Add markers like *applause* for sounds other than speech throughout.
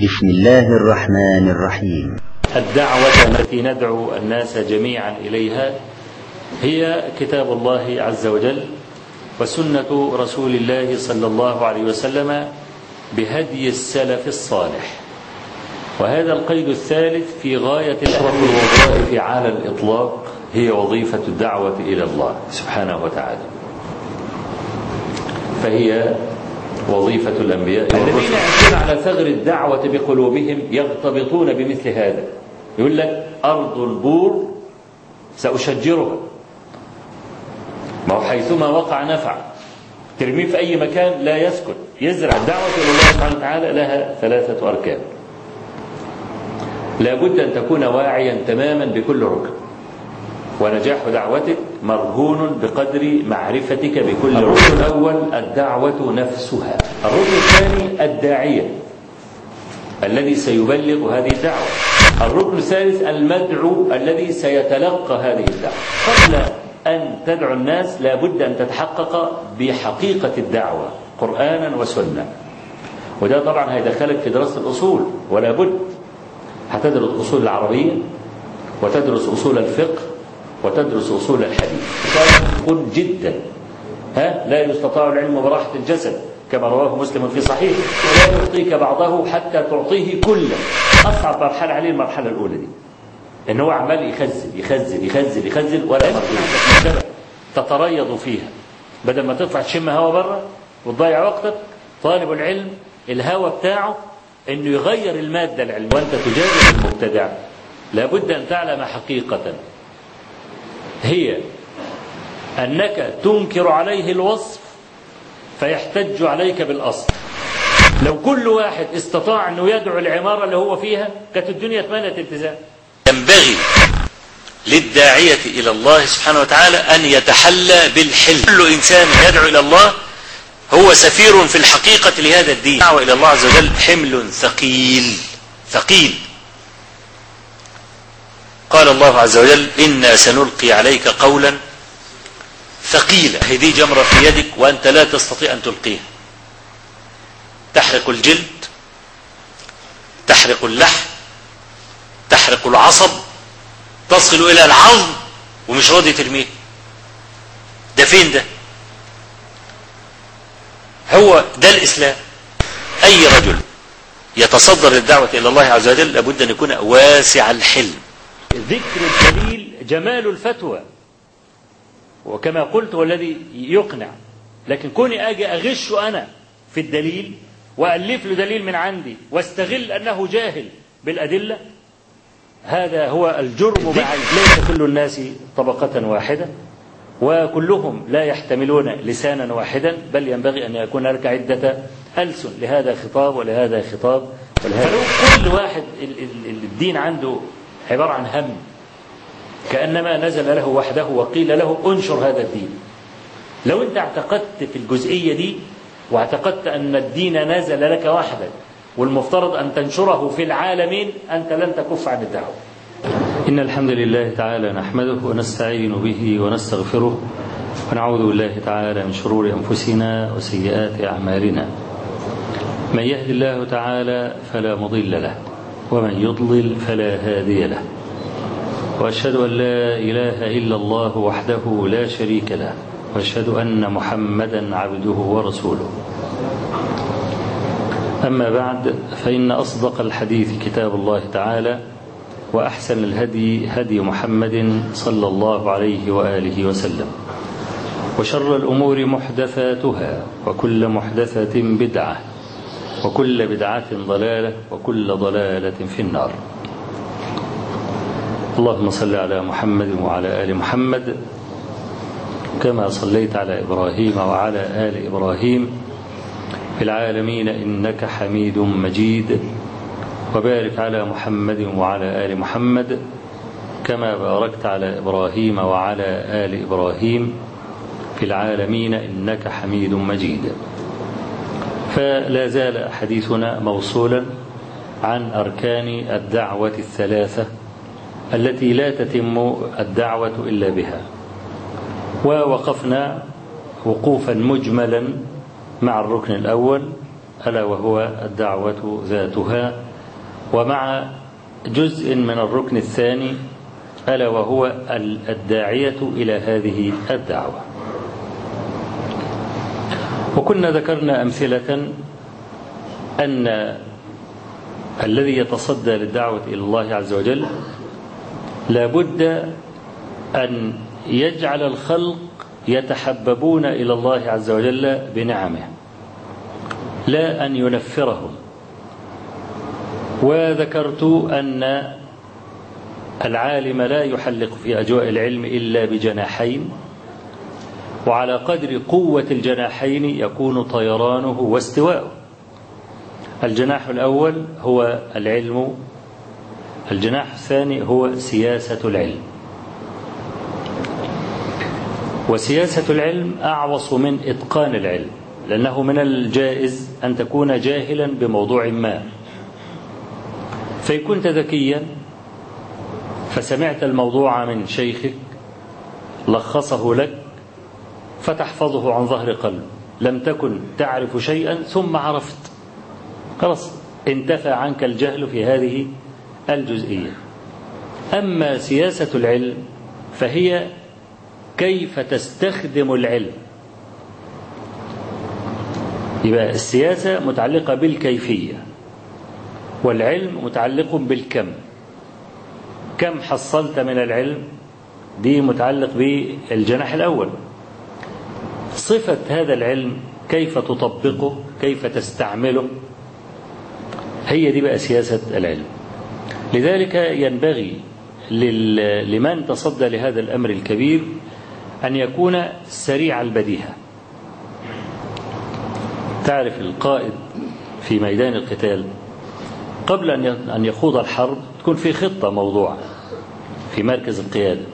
بسم الله الرحمن الرحيم. الدعوة التي ندعو الناس جميعا إليها هي كتاب الله عز وجل وسنة رسول الله صلى الله عليه وسلم بهدي السلف الصالح. وهذا القيد الثالث في غاية أشرف الوظائف على الإطلاق هي وظيفة الدعوة إلى الله سبحانه وتعالى. فهي وظيفة الأنبياء. الذين يعيشون على ثغر الدعوة بقلوبهم يغتبطون بمثل هذا. يقول لك أرض البور سأشجرها. ما هو حيثما وقع نفع. ترميه في أي مكان لا يسكن. يزرع الدعوة إلى الله سبحانه وتعالى لها ثلاثة أركان. لا بد أن تكون واعيا تماما بكل ركن. ونجاح دعوتك مرهون بقدر معرفتك بكل الركن الأول الدعوة نفسها. الركن الثاني الداعية الذي سيبلغ هذه الدعوة. الركن الثالث المدعو الذي سيتلقى هذه الدعوة. قبل أن تدعو الناس لا بد أن تتحقق بحقيقة الدعوة قرآنا وسنة. وده طبعا هيدخلك في دراسة الأصول ولا بد. هتدرس أصول العربية وتدرس أصول الفقه وتدرس أصول الحديث. قل جدا. ها؟ لا يستطاع العلم براحة الجسد كما رواه مسلم في صحيح. ولا يعطيك بعضه حتى تعطيه كله. أصعب مرحلة عليه المرحلة الأولى دي. إن هو عمال يخزن يخزن يخزن يخزن ولا تتريض فيها. بدل ما تطلع تشم هوا بره وتضيع وقتك طالب العلم الهوى بتاعه إنه يغير المادة العلميه وأنت تجادل المبتدع. لابد أن تعلم حقيقة. هي أنك تنكر عليه الوصف فيحتج عليك بالأصل. لو كل واحد استطاع انه يدعو العمارة اللي هو فيها كانت الدنيا اتمنت التزام ينبغي للداعية إلى الله سبحانه وتعالى أن يتحلى بالحلم. كل إنسان يدعو إلى الله هو سفير في الحقيقة لهذا الدين. دعوة إلى الله عز وجل حمل ثقيل ثقيل. قال الله عز وجل إنا سنلقي عليك قولا ثقيلا. هذه جمرة في يدك وأنت لا تستطيع أن تلقيها. تحرق الجلد تحرق اللحم تحرق العصب تصل إلى العظم ومش راضي ترميه. ده فين ده؟ هو ده الإسلام. أي رجل يتصدر الدعوة إلى الله عز وجل لابد أن يكون واسع الحلم. ذكر الدليل جمال الفتوى. وكما قلت والذي يقنع. لكن كوني أجي أغش أنا في الدليل وألف له دليل من عندي واستغل أنه جاهل بالأدلة هذا هو الجرم مع ليس كل الناس طبقة واحدة وكلهم لا يحتملون لسانا واحدا بل ينبغي أن يكون هناك عدة ألسن. لهذا خطاب ولهذا خطاب ولهذا كل واحد الدين عنده عبارة عن هم. كأنما نزل له وحده وقيل له انشر هذا الدين. لو أنت اعتقدت في الجزئية دي واعتقدت أن الدين نزل لك وحدك والمفترض أن تنشره في العالمين أنت لن تكف عن الدعوة. إن الحمد لله تعالى نحمده ونستعين به ونستغفره ونعوذ بالله تعالى من شرور أنفسنا وسيئات أعمالنا. من يهد الله تعالى فلا مضل له ومن يضلل فلا هادي له. وأشهد أن لا إله إلا الله وحده لا شريك له. وأشهد أن محمدا عبده ورسوله. أما بعد فإن أصدق الحديث كتاب الله تعالى وأحسن الهدي هدي محمد صلى الله عليه وآله وسلم. وشر الأمور محدثاتها وكل محدثة بدعة. وكل بدعة ضلالة وكل ضلالة في النار. اللهم صل على محمد وعلى آل محمد كما صليت على إبراهيم وعلى آل إبراهيم في العالمين إنك حميد مجيد. وبارك على محمد وعلى آل محمد كما باركت على إبراهيم وعلى آل إبراهيم في العالمين إنك حميد مجيد. فلا زال حديثنا موصولا عن أركان الدعوة الثلاثة التي لا تتم الدعوة إلا بها. ووقفنا وقوفا مجملا مع الركن الأول ألا وهو الدعوة ذاتها. ومع جزء من الركن الثاني ألا وهو الداعية إلى هذه الدعوة. وكنا ذكرنا أمثلة أن الذي يتصدى للدعوة إلى الله عز وجل لابد أن يجعل الخلق يتحببون إلى الله عز وجل بنعمه لا أن ينفرهم. وذكرت أن العالم لا يحلق في أجواء العلم إلا بجناحين وعلى قدر قوة الجناحين يكون طيرانه واستواءه. الجناح الأول هو العلم الجناح الثاني هو سياسة العلم. وسياسة العلم أعوص من إتقان العلم لأنه من الجائز أن تكون جاهلا بموضوع ما. فإن كنت ذكيا فسمعت الموضوع من شيخك لخصه لك فتحفظه عن ظهر قلب. لم تكن تعرف شيئا ثم عرفت. خلاص انتفى عنك الجهل في هذه الجزئية. أما سياسة العلم فهي كيف تستخدم العلم؟ يبقى السياسة متعلقة بالكيفية والعلم متعلق بالكم. كم حصلت من العلم؟ دي متعلق بالجناح الأول. صفة هذا العلم كيف تطبقه كيف تستعمله هي دي بقى سياسة العلم. لذلك ينبغي لمن تصدى لهذا الأمر الكبير أن يكون سريع البديهة. تعرف القائد في ميدان القتال قبل أن يخوض الحرب تكون في خطة موضوعة في مركز القيادة.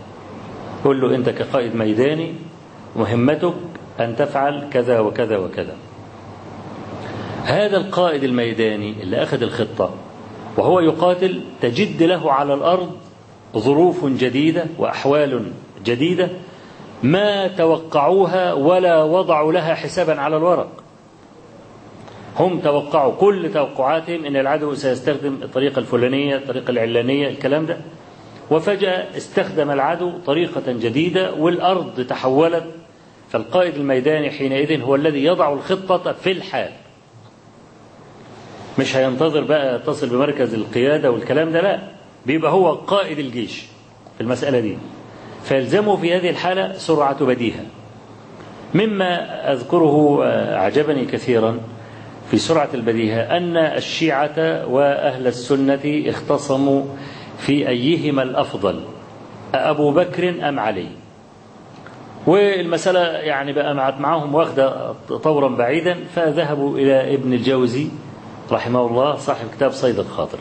قل له أنت كقائد ميداني مهمتك أن تفعل كذا وكذا وكذا. هذا القائد الميداني اللي أخذ الخطة وهو يقاتل تجد له على الأرض ظروف جديدة وأحوال جديدة ما توقعوها ولا وضعوا لها حسابا على الورق. هم توقعوا كل توقعاتهم إن العدو سيستخدم الطريقة الفلانية الطريقة العلانية الكلام ده. وفجأة استخدم العدو طريقة جديدة والأرض تحولت فالقائد الميداني حينئذ هو الذي يضع الخطة في الحال. مش هينتظر بقى يتصل بمركز القيادة والكلام ده لا بيبقى هو قائد الجيش في المسألة دي. فيلزمه في هذه الحالة سرعة بديهة. مما أذكره أعجبني كثيرا في سرعة البديهة أن الشيعة وأهل السنة اختصموا في أيهما الأفضل أبو بكر أم علي؟ والمسألة يعني بقى معهم واخدة طورا بعيدا فذهبوا إلى ابن الجوزي رحمه الله صاحب كتاب صيد الخاطر.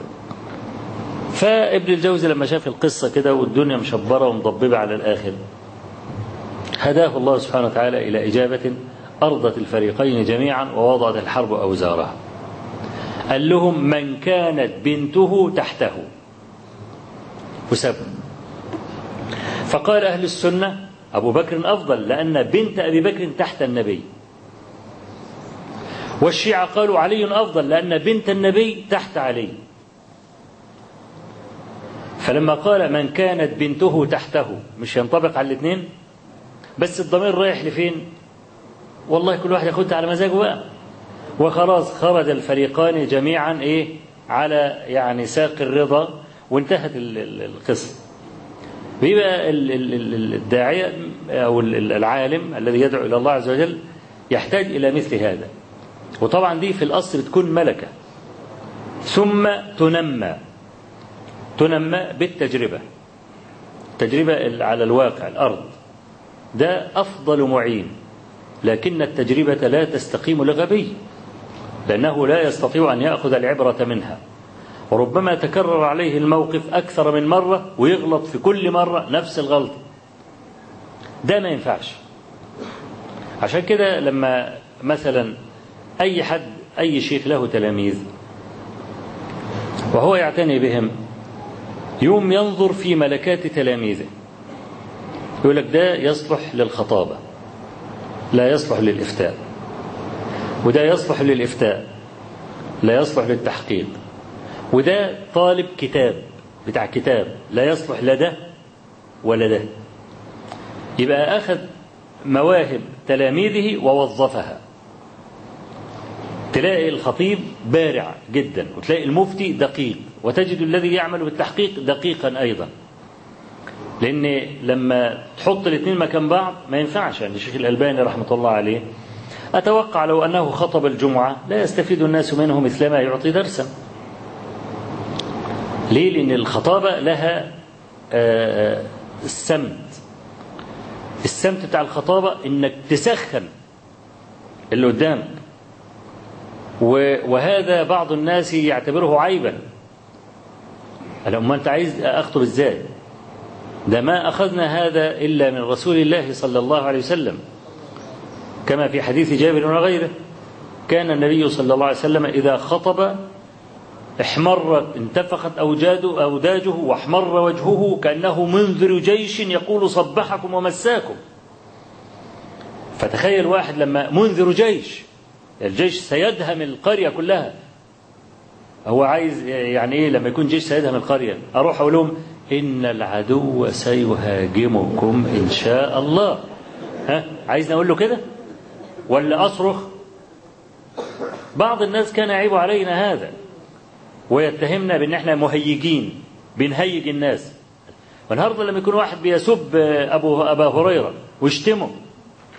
فابن الجوزي لما شاف القصة كده والدنيا مشبرة ومضببة على الآخر هداه الله سبحانه وتعالى إلى إجابة أرضت الفريقين جميعا ووضعت الحرب أوزارها. قال لهم من كانت بنته تحته. وسب. فقال أهل السنة أبو بكر أفضل لأن بنت أبي بكر تحت النبي. والشيعة قالوا علي أفضل لأن بنت النبي تحت علي. فلما قال من كانت بنته تحته مش ينطبق على الاثنين؟ بس الضمير رايح لفين؟ والله كل واحد ياخدها على مزاجه بقى. وخلاص خرج الفريقان جميعا إيه؟ على يعني ساق الرضا وانتهت القصة. بيبقى الداعيه أو العالم الذي يدعو إلى الله عز وجل يحتاج إلى مثل هذا. وطبعا دي في الأصل بتكون ملكة. ثم تنمى. تنمى بالتجربة. تجربة على الواقع الأرض. ده أفضل معين. لكن التجربة لا تستقيم لغبي لأنه لا يستطيع أن يأخذ العبرة منها. وربما تكرر عليه الموقف أكثر من مرة ويغلط في كل مرة نفس الغلطة ده ما ينفعش. عشان كده لما مثلا أي حد أي شيخ له تلاميذ وهو يعتني بهم يوم ينظر في ملكات تلاميذه يقول لك ده يصلح للخطابة لا يصلح للإفتاء وده يصلح للإفتاء لا يصلح للتحقيق. وده طالب كتاب بتاع كتاب لا يصلح لا ده ولا ده. يبقى أخذ مواهب تلاميذه ووظفها. تلاقي الخطيب بارع جدا وتلاقي المفتي دقيق وتجد الذي يعمل بالتحقيق دقيقا أيضا. لأن لما تحط الاثنين مكان بعض ما ينفعش. يعني الشيخ الألباني رحمة الله عليه أتوقع لو أنه خطب الجمعة لا يستفيد الناس منه مثلما يعطي درسا. ليه لأن الخطابة لها السمت. السمت بتاع الخطابة إنك تسخن اللي قدامك وهذا بعض الناس يعتبره عيبا. ما أنت عايز أخطب إزاي؟ ده ما أخذنا هذا إلا من رسول الله صلى الله عليه وسلم. كما في حديث جابر وغيره كان النبي صلى الله عليه وسلم إذا خطب احمرت انتفخت أوجاده أوداجه واحمر وجهه كأنه منذر جيش يقول صبحكم ومساكم. فتخيل واحد لما منذر جيش الجيش سيدهم القرية كلها. هو عايز يعني إيه لما يكون جيش سيدهم القرية؟ أروح أقول لهم إن العدو سيهاجمكم إن شاء الله. ها؟ عايزني أقول له كده؟ ولا أصرخ؟ بعض الناس كان يعيب علينا هذا. ويتهمنا بأن إحنا مهيجين بنهيج الناس. والنهارده لما يكون واحد بيسب أبو أبا هريرة ويشتمه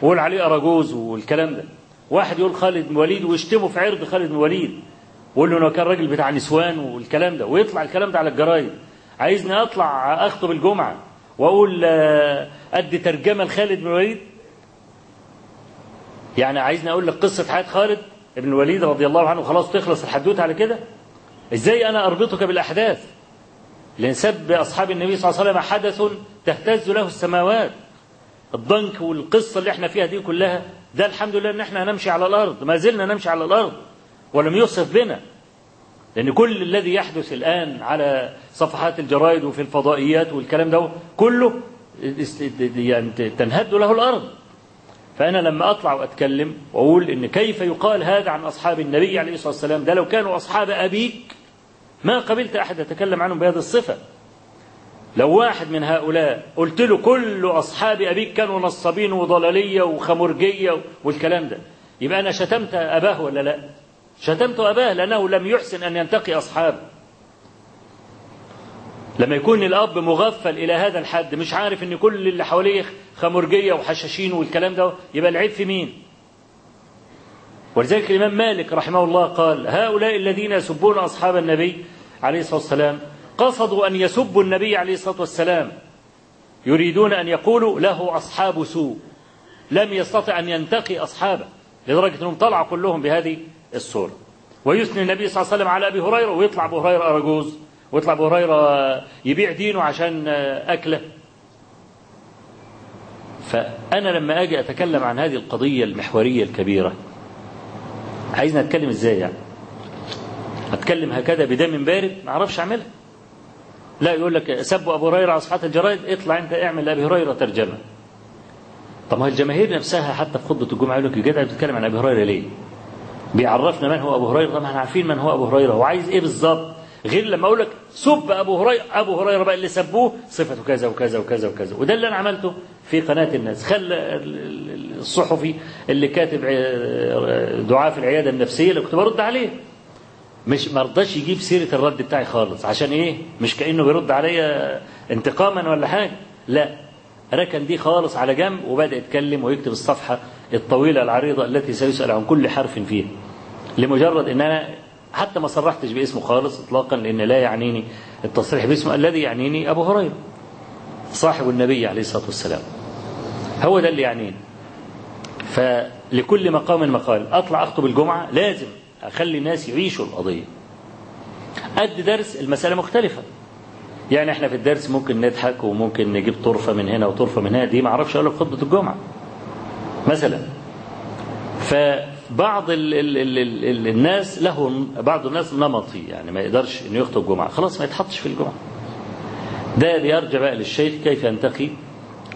ويقول عليه أراجوز والكلام ده. واحد يقول خالد بن وليد ويشتمه في عرض خالد بن وليد ويقول له إنه كان راجل بتاع نسوان والكلام ده. ويطلع الكلام ده على الجرايد. عايزني أطلع أخطب الجمعة وأقول أدي ترجمة لخالد بن الوليد يعني عايزني أقول لك قصة حياة خالد بن الوليد رضي الله عنه. خلاص تخلص الحدوتة على كده؟ إزاي أنا أربطك بالأحداث؟ لأن سب أصحاب النبي صلى الله عليه وسلم حدث تهتز له السماوات. الضنك والقصة اللي إحنا فيها دي كلها ده الحمد لله إن إحنا نمشي على الأرض. ما زلنا نمشي على الأرض. ولم يوصف بنا. لأن كل الذي يحدث الآن على صفحات الجرائد وفي الفضائيات والكلام ده كله يعني تنهد له الأرض. فأنا لما أطلع وأتكلم وأقول إن كيف يقال هذا عن أصحاب النبي عليه الصلاة والسلام ده لو كانوا أصحاب أبيك ما قبلت أحد يتكلم عنهم بهذه الصفة. لو واحد من هؤلاء قلت له كل أصحاب أبيك كانوا نصابين وضلالية وخمرجية والكلام ده يبقى أنا شتمت أباه ولا لا؟ شتمت أباه لأنه لم يحسن أن ينتقي أصحابه. لما يكون الأب مغفل إلى هذا الحد مش عارف أن كل اللي حواليه خمرجية وحشاشين والكلام ده يبقى العيب في مين؟ ولذلك الإمام مالك رحمه الله قال هؤلاء الذين يسبون أصحاب النبي عليه الصلاة والسلام قصدوا أن يسبوا النبي عليه الصلاة والسلام. يريدون أن يقولوا له أصحاب سوء. لم يستطع أن ينتقي أصحابه لدرجة أنهم طلعوا كلهم بهذه الصورة. ويثني النبي صلى الله عليه وسلم على أبي هريرة ويطلع أبو هريرة أرجوز ويطلع أبو هريرة يبيع دينه عشان أكله. فأنا لما أجي أتكلم عن هذه القضية المحورية الكبيرة عايزنا أتكلم إزاي يعني؟ أتكلم هكذا بدم بارد ما أعرفش أعملها. لا يقول لك سبوا أبو هريرة على صفحات الجرائد اطلع أنت اعمل لأبي هريرة ترجمة. طب ما الجماهير نفسها حتى في خطبة الجمعة يقول لك الجدع بيتكلم عن أبي هريرة ليه؟ بيعرفنا من هو أبو هريرة طبعا إحنا عارفين من هو أبو هريرة وعايز إيه بالظبط؟ غير لما أقول لك سب أبو هريره أبو هريرة بقى اللي سبوه صفته كذا وكذا وكذا وكذا. وده اللي أنا عملته في قناة الناس. خلى الصحفي اللي كاتب دعاء في العيادة النفسية اللي كنت برد عليه. مش ما رضاش يجيب سيرة الرد بتاعي خالص. عشان إيه؟ مش كأنه بيرد عليا انتقاما ولا حاجة. لا. ركن دي خالص على جنب وبدأ يتكلم ويكتب الصفحة الطويلة العريضة التي سيسأل عن كل حرف فيها. لمجرد إن أنا حتى ما صرحتش باسمه خالص اطلاقا لأن لا يعنيني التصريح باسمه الذي يعنيني أبو هريرة صاحب النبي عليه الصلاة والسلام. هو ده اللي يعنيني. فلكل مقام مقال أطلع أخطب الجمعة لازم أخلي الناس يعيشوا القضية. قد درس المسألة مختلفة. يعني إحنا في الدرس ممكن نضحك وممكن نجيب طرفة من هنا وطرفة من هنا دي ما أعرفش أقولها في خطبة الجمعة. مثلا ال ال ال ال ال الناس له بعض الناس نمطي يعني ما يقدرش إنه يخطب جمعة. خلاص ما يتحطش في الجمعة. ده بيرجع بقى للشيخ كيف ينتقي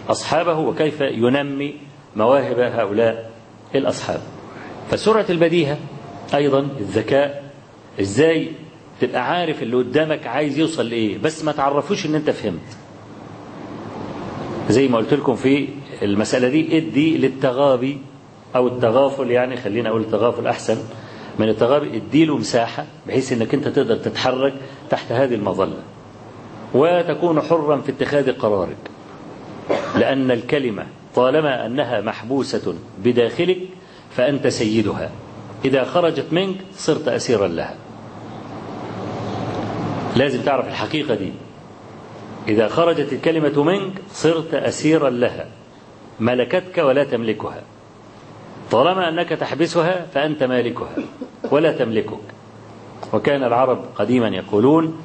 أصحابه وكيف ينمي مواهب هؤلاء الأصحاب. فسرعه البديهة أيضا الذكاء. إزاي تبقى عارف اللي قدامك عايز يوصل لإيه بس ما تعرفوش إن أنت فهمت. زي ما قلت لكم في المسألة دي إدي للتغابي أو التغافل يعني خلينا أقول التغافل أحسن من التغابي اديله مساحة بحيث إنك أنت تقدر تتحرك تحت هذه المظلة. وتكون حرا في اتخاذ قرارك. لأن الكلمة طالما أنها محبوسة بداخلك فأنت سيدها. إذا خرجت منك صرت أسيرا لها. لازم تعرف الحقيقة دي. إذا خرجت الكلمة منك صرت أسيرا لها. ملكتك ولا تملكها. طالما أنك تحبسها فأنت مالكها ولا تملكك. وكان العرب قديما يقولون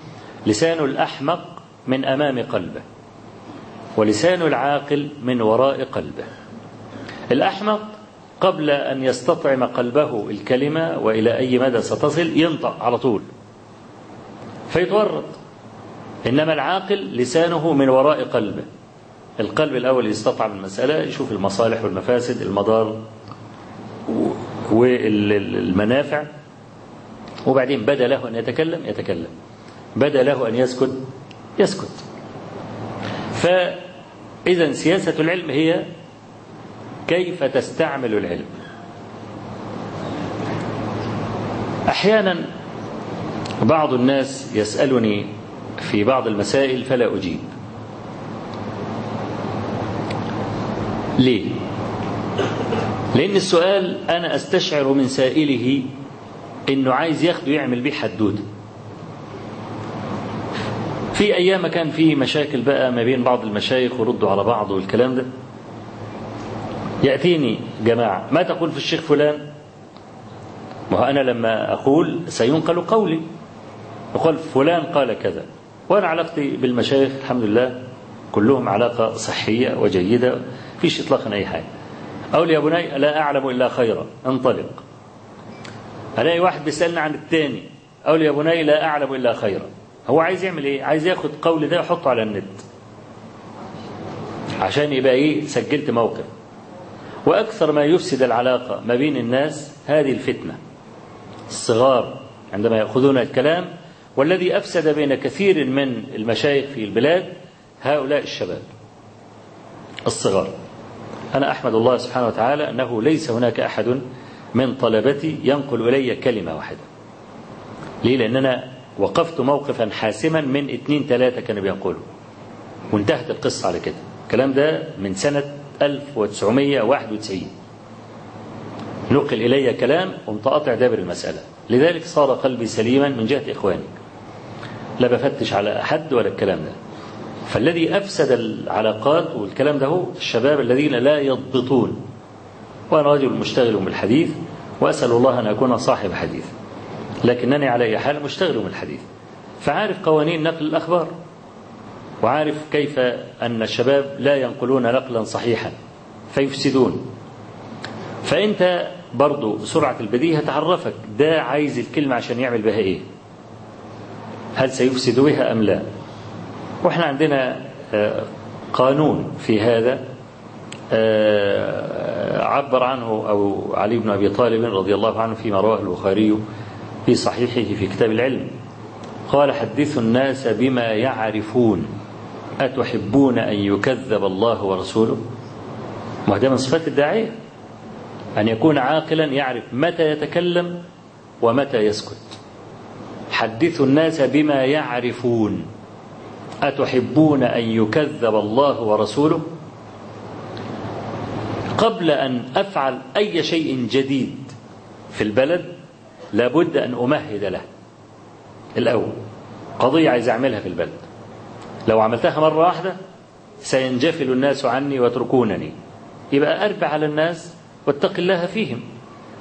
لسان الأحمق من أمام قلبه ولسان العاقل من وراء قلبه. الأحمق قبل أن يستطعم قلبه الكلمة وإلى أي مدى ستصل ينطق على طول. فيتورط. إنما العاقل لسانه من وراء قلبه. القلب الأول يستطعم المسألة يشوف المصالح والمفاسد المضار والمنافع وبعدين بدا له أن يتكلم يتكلم. بدا له أن يسكت يسكت. فإذا سياسة العلم هي كيف تستعمل العلم. أحيانا بعض الناس يسألني في بعض المسائل فلا أجيب. ليه؟ لأن السؤال أنا أستشعر من سائله إنه عايز ياخده يعمل بيه حدوته في أيام كان في مشاكل بقى ما بين بعض المشايخ وردوا على بعض والكلام ده. يأتيني جماعة ما تقول في الشيخ فلان؟ وأنا لما أقول سينقل قولي. يقول فلان قال كذا. وأنا علاقتي بالمشايخ؟ الحمد لله. كلهم علاقة صحية وجيدة فيش إطلاقا أي حاجة. أقول يا بني لا أعلم إلا خيرا انطلق. ألاقي واحد بيسألني عن التاني أقول يا بني لا أعلم إلا خيرا. هو عايز يعمل إيه؟ عايز ياخد قول ده يحطه على النت. عشان يبقى إيه؟ سجلت موقف. وأكثر ما يفسد العلاقة ما بين الناس هذه الفتنة. الصغار عندما يأخذون الكلام والذي أفسد بين كثير من المشايخ في البلاد هؤلاء الشباب. الصغار. أنا أحمد الله سبحانه وتعالى أنه ليس هناك أحد من طلبتي ينقل إلي كلمة واحدة. ليه؟ لأن أنا وقفت موقفا حاسما من اثنين ثلاثة كانوا بينقلوا. وانتهت القصة على كده. الكلام ده من سنة 1991 نقل إلي كلام قمت قاطع دابر المسألة. لذلك صار قلبي سليما من جهة إخواني. لا بفتش على أحد ولا الكلام ده. فالذي أفسد العلاقات والكلام ده الشباب الذين لا يضبطون. وأنا رجل مشتغل بالحديث وأسأل الله أن أكون صاحب حديث. لكنني على أي حال مشتغل بالحديث فعارف قوانين نقل الأخبار. وعارف كيف أن الشباب لا ينقلون نقلا صحيحا. فيفسدون. فأنت برضو بسرعة البديهة تعرفك. ده عايز الكلمة عشان يعمل بها إيه؟ هل سيفسد بها أم لا؟ وإحنا عندنا قانون في هذا عبر عنه أو علي بن أبي طالب رضي الله عنه فيما رواه البخاري في صحيحه في كتاب العلم. قال حدثوا الناس بما يعرفون أتحبون أن يكذب الله ورسوله؟ وهذا من صفات الداعية أن يكون عاقلا يعرف متى يتكلم ومتى يسكت. حدثوا الناس بما يعرفون أتحبون أن يكذب الله ورسوله؟ قبل أن أفعل أي شيء جديد في البلد لابد أن أمهد له. الأول قضية عايز أعملها في البلد. لو عملتها مرة واحدة سينجفل الناس عني ويتركونني. يبقى أربع على الناس واتق الله فيهم.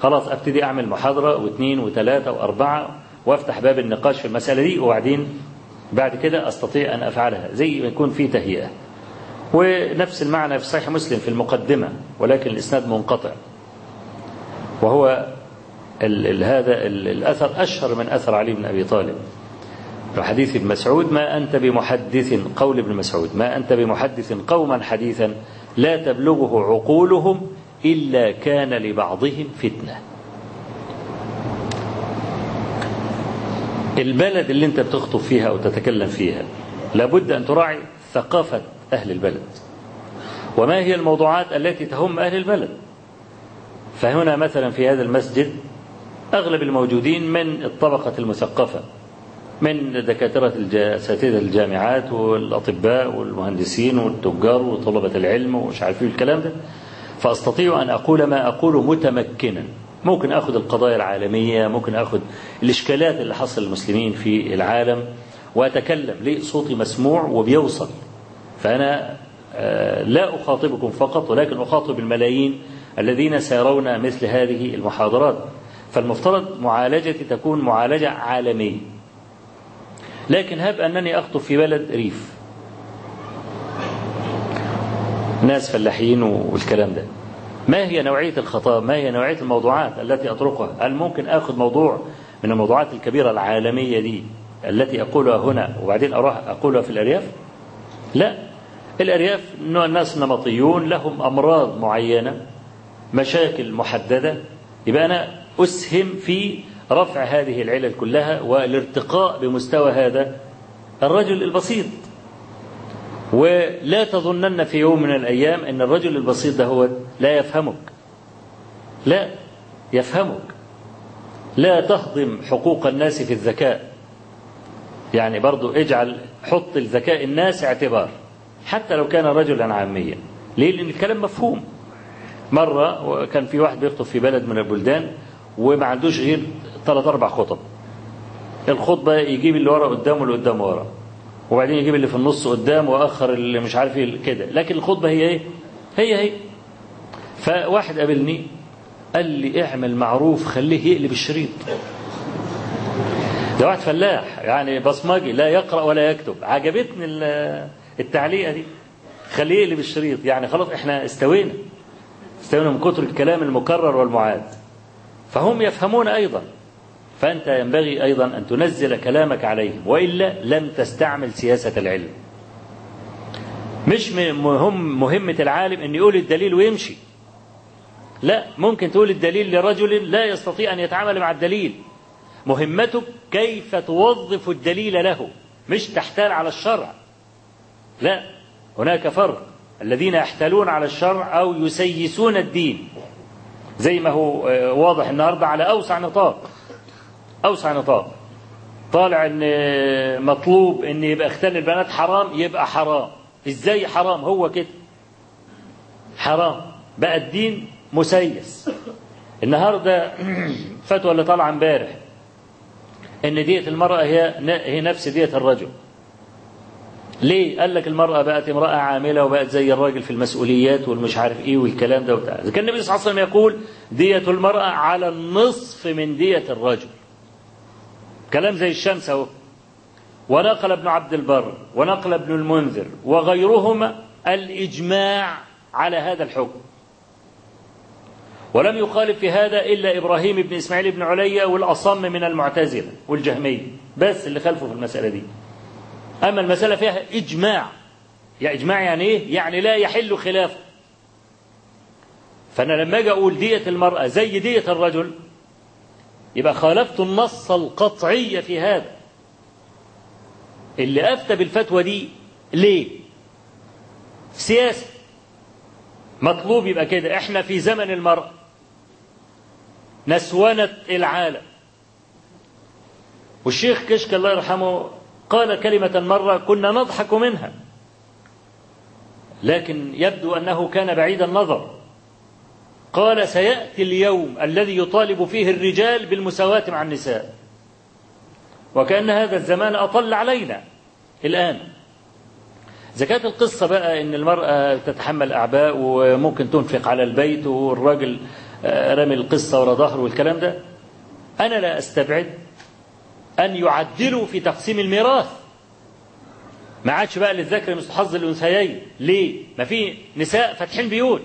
خلاص أبتدي أعمل محاضرة واثنين وثلاثة وأربعة وأفتح باب النقاش في المسألة دي وبعدين بعد كده أستطيع أن أفعلها زي ما يكون في تهيئة. ونفس المعنى في صحيح مسلم في المقدمة ولكن الإسناد منقطع. وهو ال ال هذا ال الأثر أشهر من أثر علي بن أبي طالب. حديث ابن مسعود ما أنت بمحدث قول ابن مسعود ما أنت بمحدث قوما حديثا لا تبلغه عقولهم إلا كان لبعضهم فتنة. البلد اللي انت بتخطب فيها أو تتكلم فيها لابد أن تراعي ثقافة أهل البلد. وما هي الموضوعات التي تهم أهل البلد؟ فهنا مثلا في هذا المسجد أغلب الموجودين من الطبقة المثقفة من دكاترة أساتذة الجامعات والأطباء والمهندسين والتجار وطلبة العلم ومش عارف إيه الكلام ده. فأستطيع أن أقول ما أقول متمكنا. ممكن أخذ القضايا العالمية ممكن أخذ الإشكالات اللي حصل للمسلمين في العالم وأتكلم ليه صوتي مسموع وبيوصل. فأنا آه، لا أخاطبكم فقط ولكن أخاطب الملايين الذين سيرون مثل هذه المحاضرات. فالمفترض معالجتي تكون معالجة عالمية. لكن هب أنني أخطب في بلد ريف. ناس فلاحين والكلام ده. ما هي نوعية الخطاب؟ ما هي نوعية الموضوعات التي أطرقها؟ هل ممكن أخذ موضوع من الموضوعات الكبيرة العالمية دي التي أقولها هنا وبعدين أروح أقولها في الأرياف؟ لا. الأرياف الناس نمطيون لهم أمراض معينة مشاكل محددة. يبقى أنا أسهم في رفع هذه العلل كلها والارتقاء بمستوى هذا الرجل البسيط. ولا تظنن في يوم من الأيام أن الرجل البسيط ده هو لا يفهمك. لا يفهمك. لا تهضم حقوق الناس في الذكاء. يعني برضو اجعل حط الذكاء الناس اعتبار. حتى لو كان رجلا عاميا. ليه؟ لأن الكلام مفهوم. مرة كان في واحد بيخطب في بلد من البلدان وما عندوش غير ثلاث أربع خطب. الخطبة يجيب اللي ورا قدام واللي قدام ورا. وبعدين يجيب اللي في النص قدام وآخر اللي مش عارف إيه كده. لكن الخطبة هي إيه؟ هي هي فواحد قابلني قال لي اعمل معروف خليه يقلب الشريط. ده واحد فلاح يعني بصمجي لا يقرأ ولا يكتب. عجبتني ال- التعليقة دي. خليه يقلب الشريط. يعني خلاص إحنا استوينا. استوينا من كتر الكلام المكرر والمعاد. فهم يفهمون أيضا. فأنت ينبغي أيضا أن تنزل كلامك عليهم وإلا لن تستعمل سياسة العلم. مش مهم مهمة العالم أن يقول الدليل ويمشي. لا ممكن تقول الدليل لرجل لا يستطيع أن يتعامل مع الدليل. مهمتك كيف توظف الدليل له مش تحتال على الشرع. لا هناك فرق. الذين يحتالون على الشرع أو يسيسون الدين زي ما هو آه، واضح النهارده على أوسع نطاق. أوسع نطاق. طالع إن مطلوب إن يبقى اختان البنات حرام يبقى حرام. إزاي حرام؟ هو كده. حرام. بقى الدين مسيس. النهارده *clears throat* فتوى اللي طالعة امبارح. إن دية المرأة هي هي نفس دية الرجل. ليه؟ قال لك المرأة بقت امرأة عاملة وبقت زي الراجل في المسؤوليات والمش عارف إيه والكلام ده وبتاع. كان النبي صلى الله عليه وسلم يقول دية المرأة على النصف من دية الرجل. كلام زي الشمس أهو. ونقل ابن عبد البر ونقل ابن المنذر وغيرهما الإجماع على هذا الحكم. ولم يخالف في هذا إلا إبراهيم بن إسماعيل بن عليا والأصم من المعتزلة والجهمية. بس اللي خالفوا في المسألة دي. أما المسألة فيها إجماع. يا إجماع يعني إيه؟ يعني لا يحل خلافه فأنا لما أجي أقول دية المرأة زي دية الرجل يبقى خالفت النص القطعي في هذا. اللي أفتى بالفتوى دي ليه؟ سياسة. مطلوب يبقى كده. إحنا في زمن المرأة. نسونة العالم. والشيخ كشك الله يرحمه قال كلمة مرة كنا نضحك منها. لكن يبدو أنه كان بعيد النظر. قال سيأتي اليوم الذي يطالب فيه الرجال بالمساواة مع النساء. وكأن هذا الزمان أطل علينا الآن. زكاة القصة بقى إن المرأة تتحمل أعباء وممكن تنفق على البيت والراجل رمي القصة ورا ظهره والكلام ده. أنا لا أستبعد أن يعدلوا في تقسيم الميراث. ما عادش بقى للذكر مثل حظ الأنثيين ليه؟ ما في نساء فاتحين بيوت.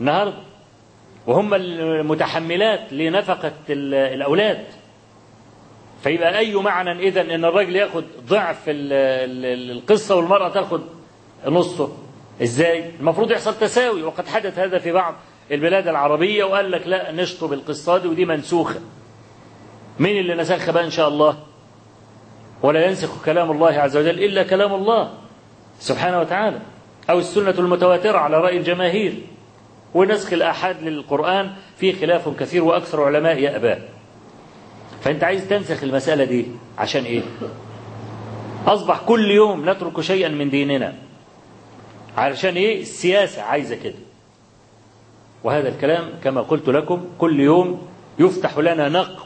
النهارده وهم المتحملات لنفقة الأولاد. فيبقى أي معنى إذا أن الراجل ياخد ضعف القصة والمرأة تاخد نصه؟ إزاي؟ المفروض يحصل تساوي. وقد حدث هذا في بعض البلاد العربية وقال لك لا نشطب القصة دي ودي منسوخة. مين اللي نسخها بقى إن شاء الله؟ ولا ينسخ كلام الله عز وجل إلا كلام الله سبحانه وتعالى أو السنة المتواترة على رأي الجماهير. ونسخ الآحاد للقرآن فيه خلاف كثير وأكثر علماء يأباه فأنت عايز تنسخ المسألة دي عشان إيه؟ أصبح كل يوم نترك شيئا من ديننا. علشان إيه؟ السياسة عايزة كده. وهذا الكلام كما قلت لكم كل يوم يفتح لنا نقب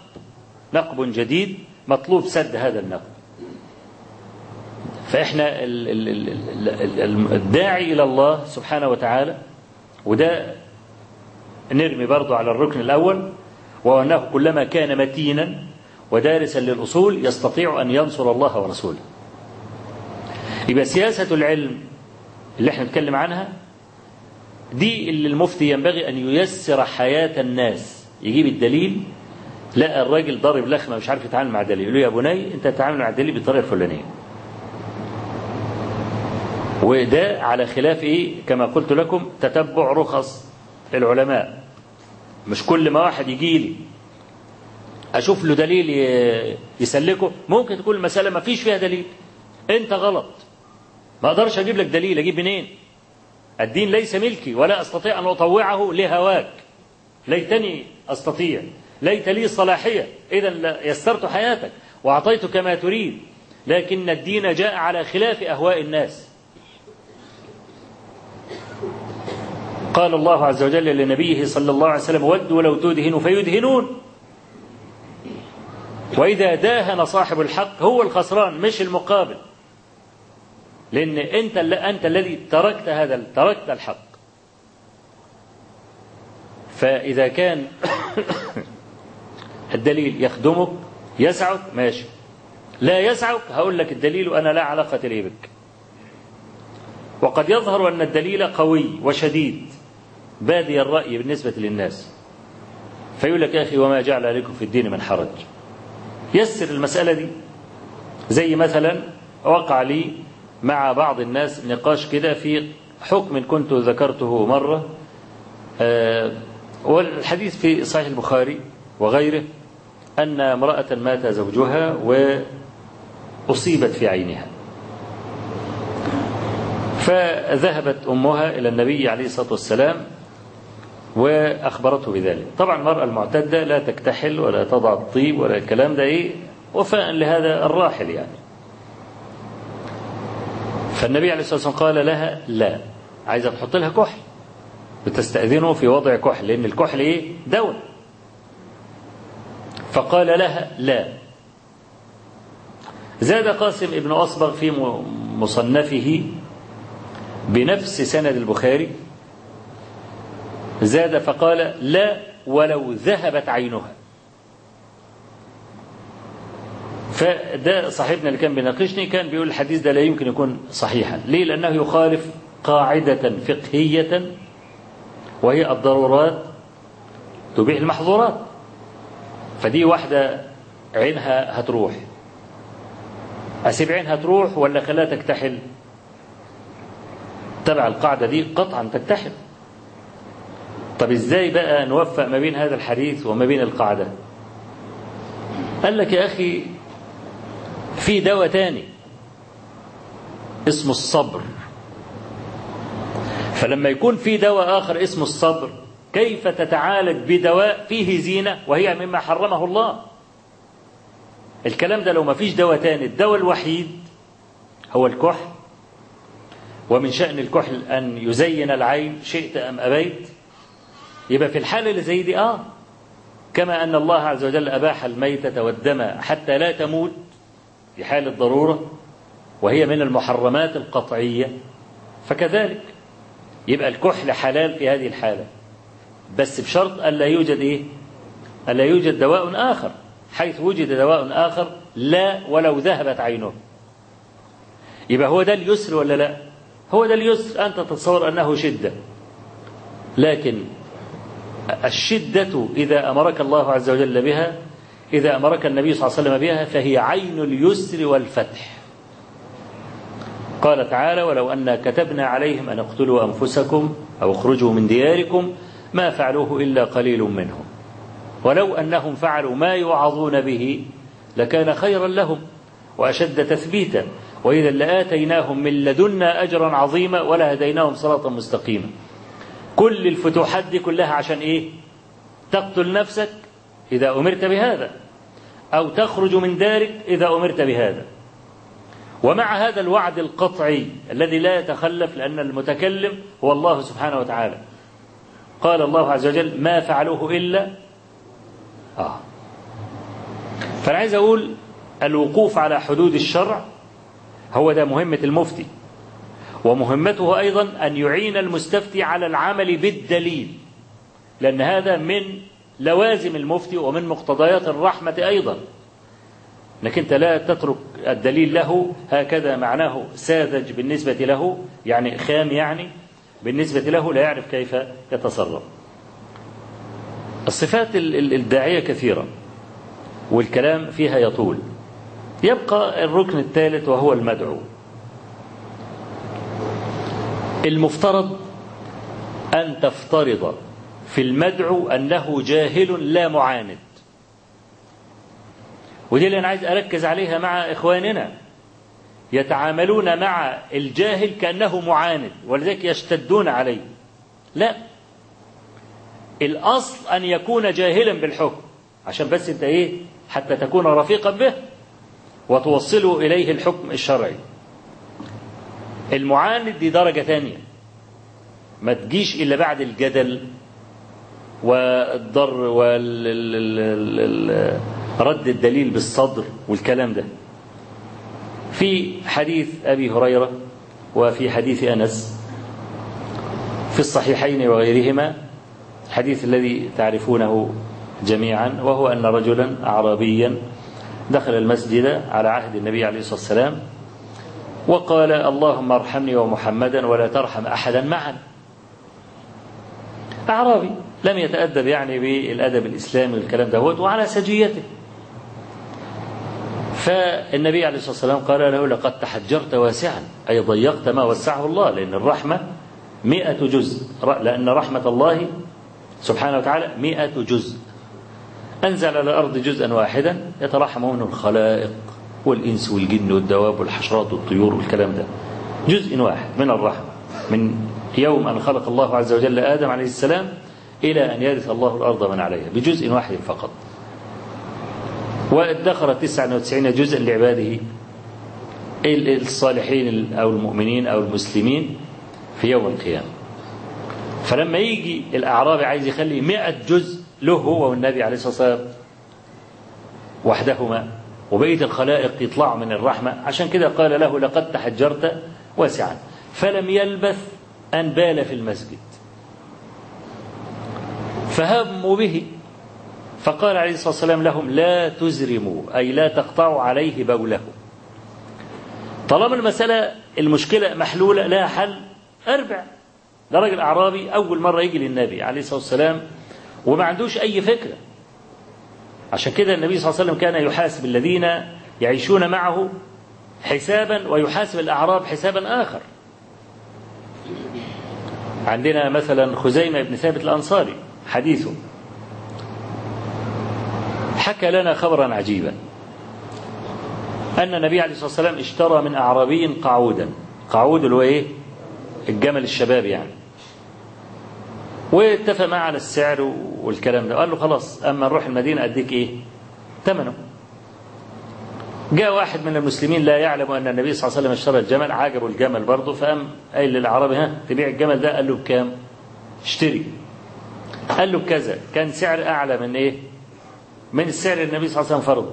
نقب جديد مطلوب سد هذا النقب. فإحنا ال- ال- ال- ال- ال- الداعي إلى الله سبحانه وتعالى وده نرمي برضو على الركن الأول وهو أنه كلما كان متينا ودارسا للأصول يستطيع أن ينصر الله ورسوله. يبقى سياسة العلم اللي إحنا نتكلم عنها دي اللي المفتي ينبغي أن ييسر حياة الناس. يجيب الدليل لقى الراجل ضارب لخمة مش عارف يتعامل مع الدليل يقول له يا بني أنت تتعامل مع الدليل بالطريقة الفلانية. وده على خلاف إيه؟ كما قلت لكم تتبع رخص العلماء. مش كل ما واحد يجي لي أشوف له دليل يسلكه ممكن تكون المسألة ما فيش فيها دليل. أنت غلط. ما أقدرش أجيب لك دليل أجيب منين؟ الدين ليس ملكي ولا أستطيع أن أطوعه لهواك. ليتني أستطيع. ليت لي صلاحية. إذا يسرت حياتك. وأعطيتك ما تريد. لكن الدين جاء على خلاف أهواء الناس. قال الله عز وجل لنبيه صلى الله عليه وسلم ودوا لو تدهنوا فيدهنون. وإذا داهن صاحب الحق هو الخسران مش المقابل. لأن أنت أنت الذي تركت هذا تركت الحق. فإذا كان *coughs* الدليل يخدمك يسعك ماشي. لا يسعك هقول لك الدليل أنا لا علاقة لي بك. وقد يظهر أن الدليل قوي وشديد. بادي الرأي بالنسبة للناس. فيقول لك يا أخي وما جعل عليكم في الدين من حرج. يسر المسألة دي. زي مثلا وقع لي مع بعض الناس نقاش كده في حكم كنت ذكرته مرة. آه والحديث في صحيح البخاري وغيره أن امرأة مات زوجها وأصيبت في عينها. فذهبت أمها إلى النبي عليه الصلاة والسلام وأخبرته بذلك. طبعا المرأة المعتدة لا تكتحل ولا تضع الطيب ولا الكلام ده إيه وفاء لهذا الراحل يعني. فالنبي عليه الصلاة والسلام قال لها لا عايزة تحط لها كحل بتستأذنه في وضع كحل لأن الكحل إيه؟ دواء. فقال لها لا. زاد قاسم ابن أصبغ في مصنفه بنفس سند البخاري زاد فقال لا ولو ذهبت عينها. فده صاحبنا اللي كان بيناقشني كان بيقول الحديث ده لا يمكن يكون صحيحا. ليه؟ لأنه يخالف قاعدة فقهية وهي الضرورات تبيح المحظورات. فدي واحدة عينها هتروح. أسيب عينها تروح ولا خلاها تكتحل؟ تبع القاعدة دي قطعا تكتحل. طب إزاي بقى نوفق ما بين هذا الحديث وما بين القاعدة؟ قال لك يا أخي في دواء تاني اسمه الصبر. فلما يكون في دواء آخر اسمه الصبر كيف تتعالج بدواء فيه زينة وهي مما حرمه الله؟ الكلام ده لو ما فيش دواء تاني الدواء الوحيد هو الكحل. ومن شأن الكحل أن يزين العين شئت أم أبيت؟ يبقى في الحالة اللي زي دي آه. كما أن الله عز وجل أباح الميتة والدم حتى لا تموت في حال الضرورة وهي من المحرمات القطعية. فكذلك يبقى الكحل حلال في هذه الحالة. بس بشرط ألا يوجد إيه؟ ألا يوجد دواء آخر حيث وجد دواء آخر لا ولو ذهبت عينه. يبقى هو ده اليسر ولا لا؟ هو ده اليسر أنت تتصور أنه شدة. لكن الشدة إذا أمرك الله عز وجل بها إذا أمرك النبي صلى الله عليه وسلم بها فهي عين اليسر والفتح. قال تعالى ولو أن كتبنا عليهم أن اقتلوا أنفسكم أو اخرجوا من دياركم ما فعلوه إلا قليل منهم. ولو أنهم فعلوا ما يوعظون به لكان خيرا لهم وأشد تثبيتا. وإذا لآتيناهم من لدنا أجرا عظيما ولهديناهم صراطا مستقيما. كل الفتوحات دي كلها عشان إيه؟ تقتل نفسك إذا أمرت بهذا أو تخرج من دارك إذا أمرت بهذا. ومع هذا الوعد القطعي الذي لا يتخلف لأن المتكلم هو الله سبحانه وتعالى. قال الله عز وجل ما فعلوه إلا آه. فأنا عايز أقول الوقوف على حدود الشرع هو ده مهمة المفتي. ومهمته أيضا أن يعين المستفتي على العمل بالدليل لأن هذا من لوازم المفتي ومن مقتضيات الرحمة أيضا. إنك أنت لا تترك الدليل له هكذا معناه ساذج بالنسبة له يعني خام يعني بالنسبة له لا يعرف كيف يتصرف. الصفات الداعية كثيرة والكلام فيها يطول. يبقى الركن الثالث وهو المدعو. المفترض أن تفترض في المدعو أنه جاهل لا معاند. ودي اللي أنا عايز أركز عليها مع إخواننا. يتعاملون مع الجاهل كأنه معاند ولذلك يشتدون عليه. لا. الأصل أن يكون جاهلا بالحكم عشان بس أنت إيه حتى تكون رفيقا به وتوصله إليه الحكم الشرعي. المعاند دي درجة ثانية ما تجيش إلا بعد الجدل والضر ورد الدليل بالصدر والكلام ده. في حديث أبي هريرة وفي حديث أنس في الصحيحين وغيرهما الحديث الذي تعرفونه جميعا وهو أن رجلا أعرابيا دخل المسجد على عهد النبي عليه الصلاة والسلام وقال اللهم ارحمني ومحمدا ولا ترحم أحدا معا. أعرابي لم يتأدب يعني بالأدب الإسلامي والكلام ده وعلى سجيته. فالنبي عليه الصلاة والسلام قال له لقد تحجرت واسعا أي ضيقت ما وسعه الله لأن الرحمة مئة جزء لأن رحمة الله سبحانه وتعالى مئة جزء. أنزل على الأرض جزءا واحدا يترحم منه الخلائق. والإنس والجن والدواب والحشرات والطيور والكلام ده. جزء واحد من الرحمة. من يوم أن خلق الله عز وجل آدم عليه السلام إلى أن يرث الله الأرض من عليها. بجزء واحد فقط. وادخر 99 جزءا لعباده الصالحين أو المؤمنين أو المسلمين في يوم القيامة. فلما يجي الأعرابي عايز يخلي 100 جزء له هو والنبي عليه الصلاة والسلام وحدهما وبقية الخلائق يطلعوا من الرحمة. عشان كده قال له لقد تحجرت واسعا. فلم يلبث أن بال في المسجد. فهموا به. فقال عليه الصلاة والسلام لهم لا تزرموا أي لا تقطعوا عليه بوله. طالما المسألة المشكلة محلولة لها حل. أربع. ده راجل أعرابي أول مرة يجي للنبي عليه الصلاة والسلام وما عندوش أي فكرة. عشان كده النبي صلى الله عليه وسلم كان يحاسب الذين يعيشون معه حسابا ويحاسب الأعراب حسابا آخر. عندنا مثلا خزيمة بن ثابت الأنصاري حديثه. حكى لنا خبرا عجيبا. أن النبي عليه الصلاة والسلام اشترى من أعرابي قعودا. قعود اللي هو إيه؟ الجمل الشباب يعني. واتفق معه على السعر والكلام ده. قال له خلاص أما نروح المدينة أديك إيه؟ ثمنه جاء واحد من المسلمين لا يعلم أن النبي صلى الله عليه وسلم اشترى الجمل عجبه الجمل برضه فقام قايل للأعرابي ها تبيع الجمل ده؟ قال له بكام؟ اشتري. قال له بكذا. كان سعر أعلى من إيه؟ من السعر النبي صلى الله عليه وسلم فرضه.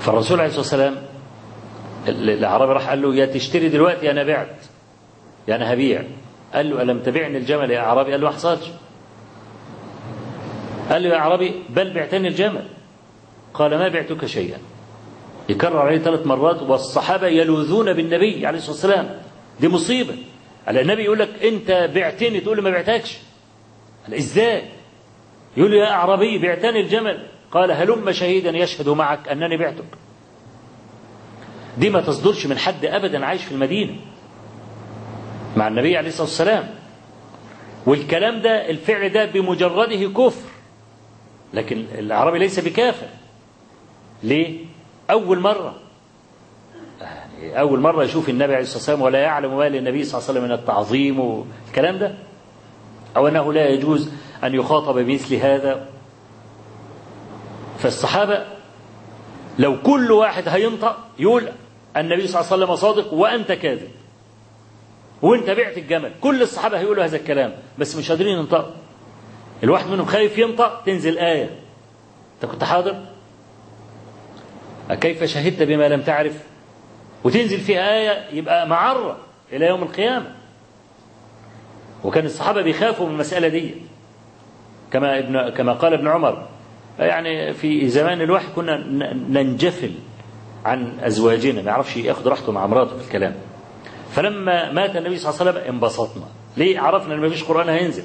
فالرسول عليه الصلاة والسلام الأعرابي راح قال له يا تشتري دلوقتي أنا بعت. أنا هبيع. قال له ألم تبعني الجمل يا أعرابي؟ قال له ما حصلش. قال له يا أعرابي بل بعتني الجمل. قال ما بعتك شيئا. يكرر عليه ثلاث مرات والصحابة يلوذون بالنبي عليه الصلاة والسلام. دي مصيبة. على النبي يقول لك أنت بعتني. تقول له ما بعتكش. إزاي؟ يقول له يا أعرابي بعتني الجمل. قال هلم شهيدا يشهد معك أنني بعتك. دي ما تصدرش من حد أبدا عايش في المدينة. مع النبي عليه الصلاة والسلام. والكلام ده الفعل ده بمجرده كفر. لكن الأعرابي ليس بكافر. ليه؟ أول مرة. يعني أول مرة يشوف النبي عليه الصلاة والسلام ولا يعلم ما للنبي صلى الله عليه وسلم من التعظيم والكلام ده. أو أنه لا يجوز أن يخاطب بمثل هذا. فالصحابة لو كل واحد هينطق يقول النبي صلى الله عليه وسلم صادق وأنت كاذب. وانت بعت الجمل. كل الصحابة هيقولوا هذا الكلام بس مش قادرين ينطقوا. الواحد منهم خايف ينطق تنزل آية. انت كنت حاضر؟ كيف شهدت بما لم تعرف؟ وتنزل فيها آية يبقى معرة إلى يوم القيامة. وكان الصحابة بيخافوا من المسألة دي. كما ابن كما قال ابن عمر يعني في زمان الوحي كنا ننجفل عن أزواجنا. ما يعرفش ياخد راحته مع مراته في الكلام. فلما مات النبي صلى الله عليه وسلم انبسطنا. ليه؟ عرفنا إن مفيش قرآن هينزل.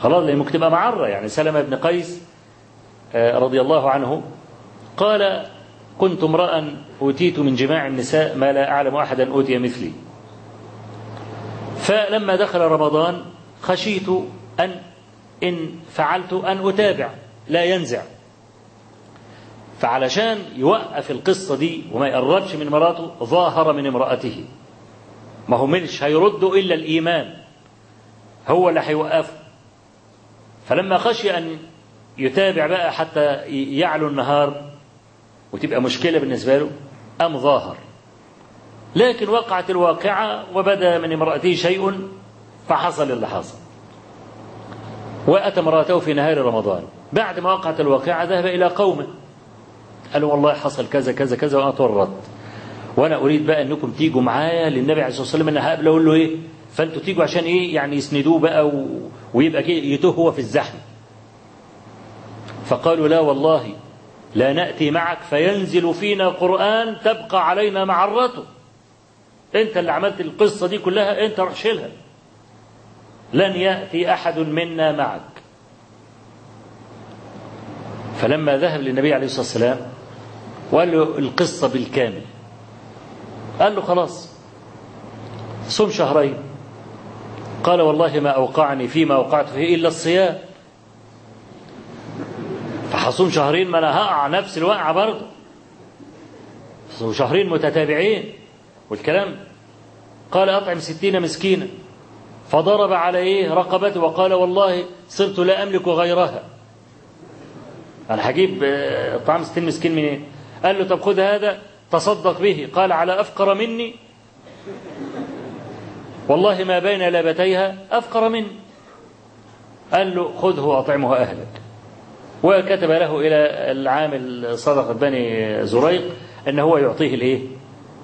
خلاص لأن ممكن تبقى معرة. يعني سلمة بن قيس رضي الله عنه قال كنت امرأ أوتيت من جماع النساء ما لا أعلم أحدا أوتي مثلي. فلما دخل رمضان خشيت أن إن فعلت أن أتابع. لا ينزع. فعلشان يوقف القصة دي وما يقربش من مراته ظاهر من امرأته. ما هو مش هيرده إلا الإيمان. هو اللي هيوقفه. فلما خشي أن يتابع بقى حتى يعلو النهار وتبقى مشكلة بالنسبة له أم ظاهر. لكن وقعت الواقعة وبدا من امرأته شيء فحصل اللي حصل. وأتى امرأته في نهار رمضان. بعد ما وقعت الواقعة ذهب إلى قومه. قالوا والله حصل كذا كذا كذا وأنا تورطت. وأنا أريد بقى أنكم تيجوا معايا للنبي عليه الصلاة والسلام أنا هقابل أقول له إيه؟ فأنتوا تيجوا عشان إيه؟ يعني يسندوه بقى و... ويبقى كده يتوه هو في الزحمة. فقالوا لا والله لا نأتي معك فينزل فينا قرآن تبقى علينا معرته. انت اللي عملت القصة دي كلها انت روح شيلها. لن يأتي أحد منا معك. فلما ذهب للنبي عليه الصلاة والسلام وقال له القصة بالكامل. قال له خلاص صم شهرين. قال والله ما أوقعني فيما أوقعت فيه إلا الصيام. فحصوم شهرين ما أنا هقع نفس الوقعة برضه. شهرين متتابعين والكلام. قال أطعم ستين مسكينا. فضرب على إيه رقبته وقال والله صرت لا أملك غيرها. أنا هجيب طعام ستين مسكين منين؟ إيه؟ قال له طب خذ هذا. تصدق به قال على أفقر مني. والله ما بين لابتيها أفقر مني. قال له خذه وأطعمه أهلك. وكتب له إلى العامل صدقة بني زريق أن هو يعطيه الإيه؟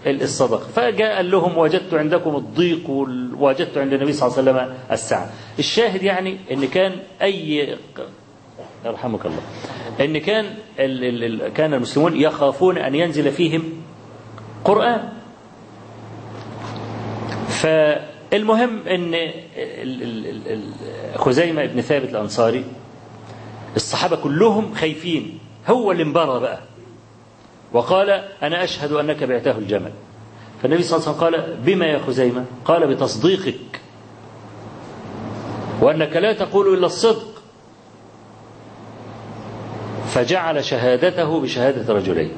الصدقة فجاء قال لهم وجدت عندكم الضيق ووجدت عند النبي صلى الله عليه وسلم السعة الشاهد يعني أن كان أي يرحمك الله. أن كان ال كان المسلمون يخافون أن ينزل فيهم قرآن فالمهم أن خزيمة بن ثابت الأنصاري الصحابة كلهم خايفين. هو اللي انبرى بقى. وقال أنا أشهد أنك بعته الجمل. فالنبي صلى الله عليه وسلم قال بما يا خزيمة؟ قال بتصديقك. وأنك لا تقول إلا الصدق. فجعل شهادته بشهادة رجلين.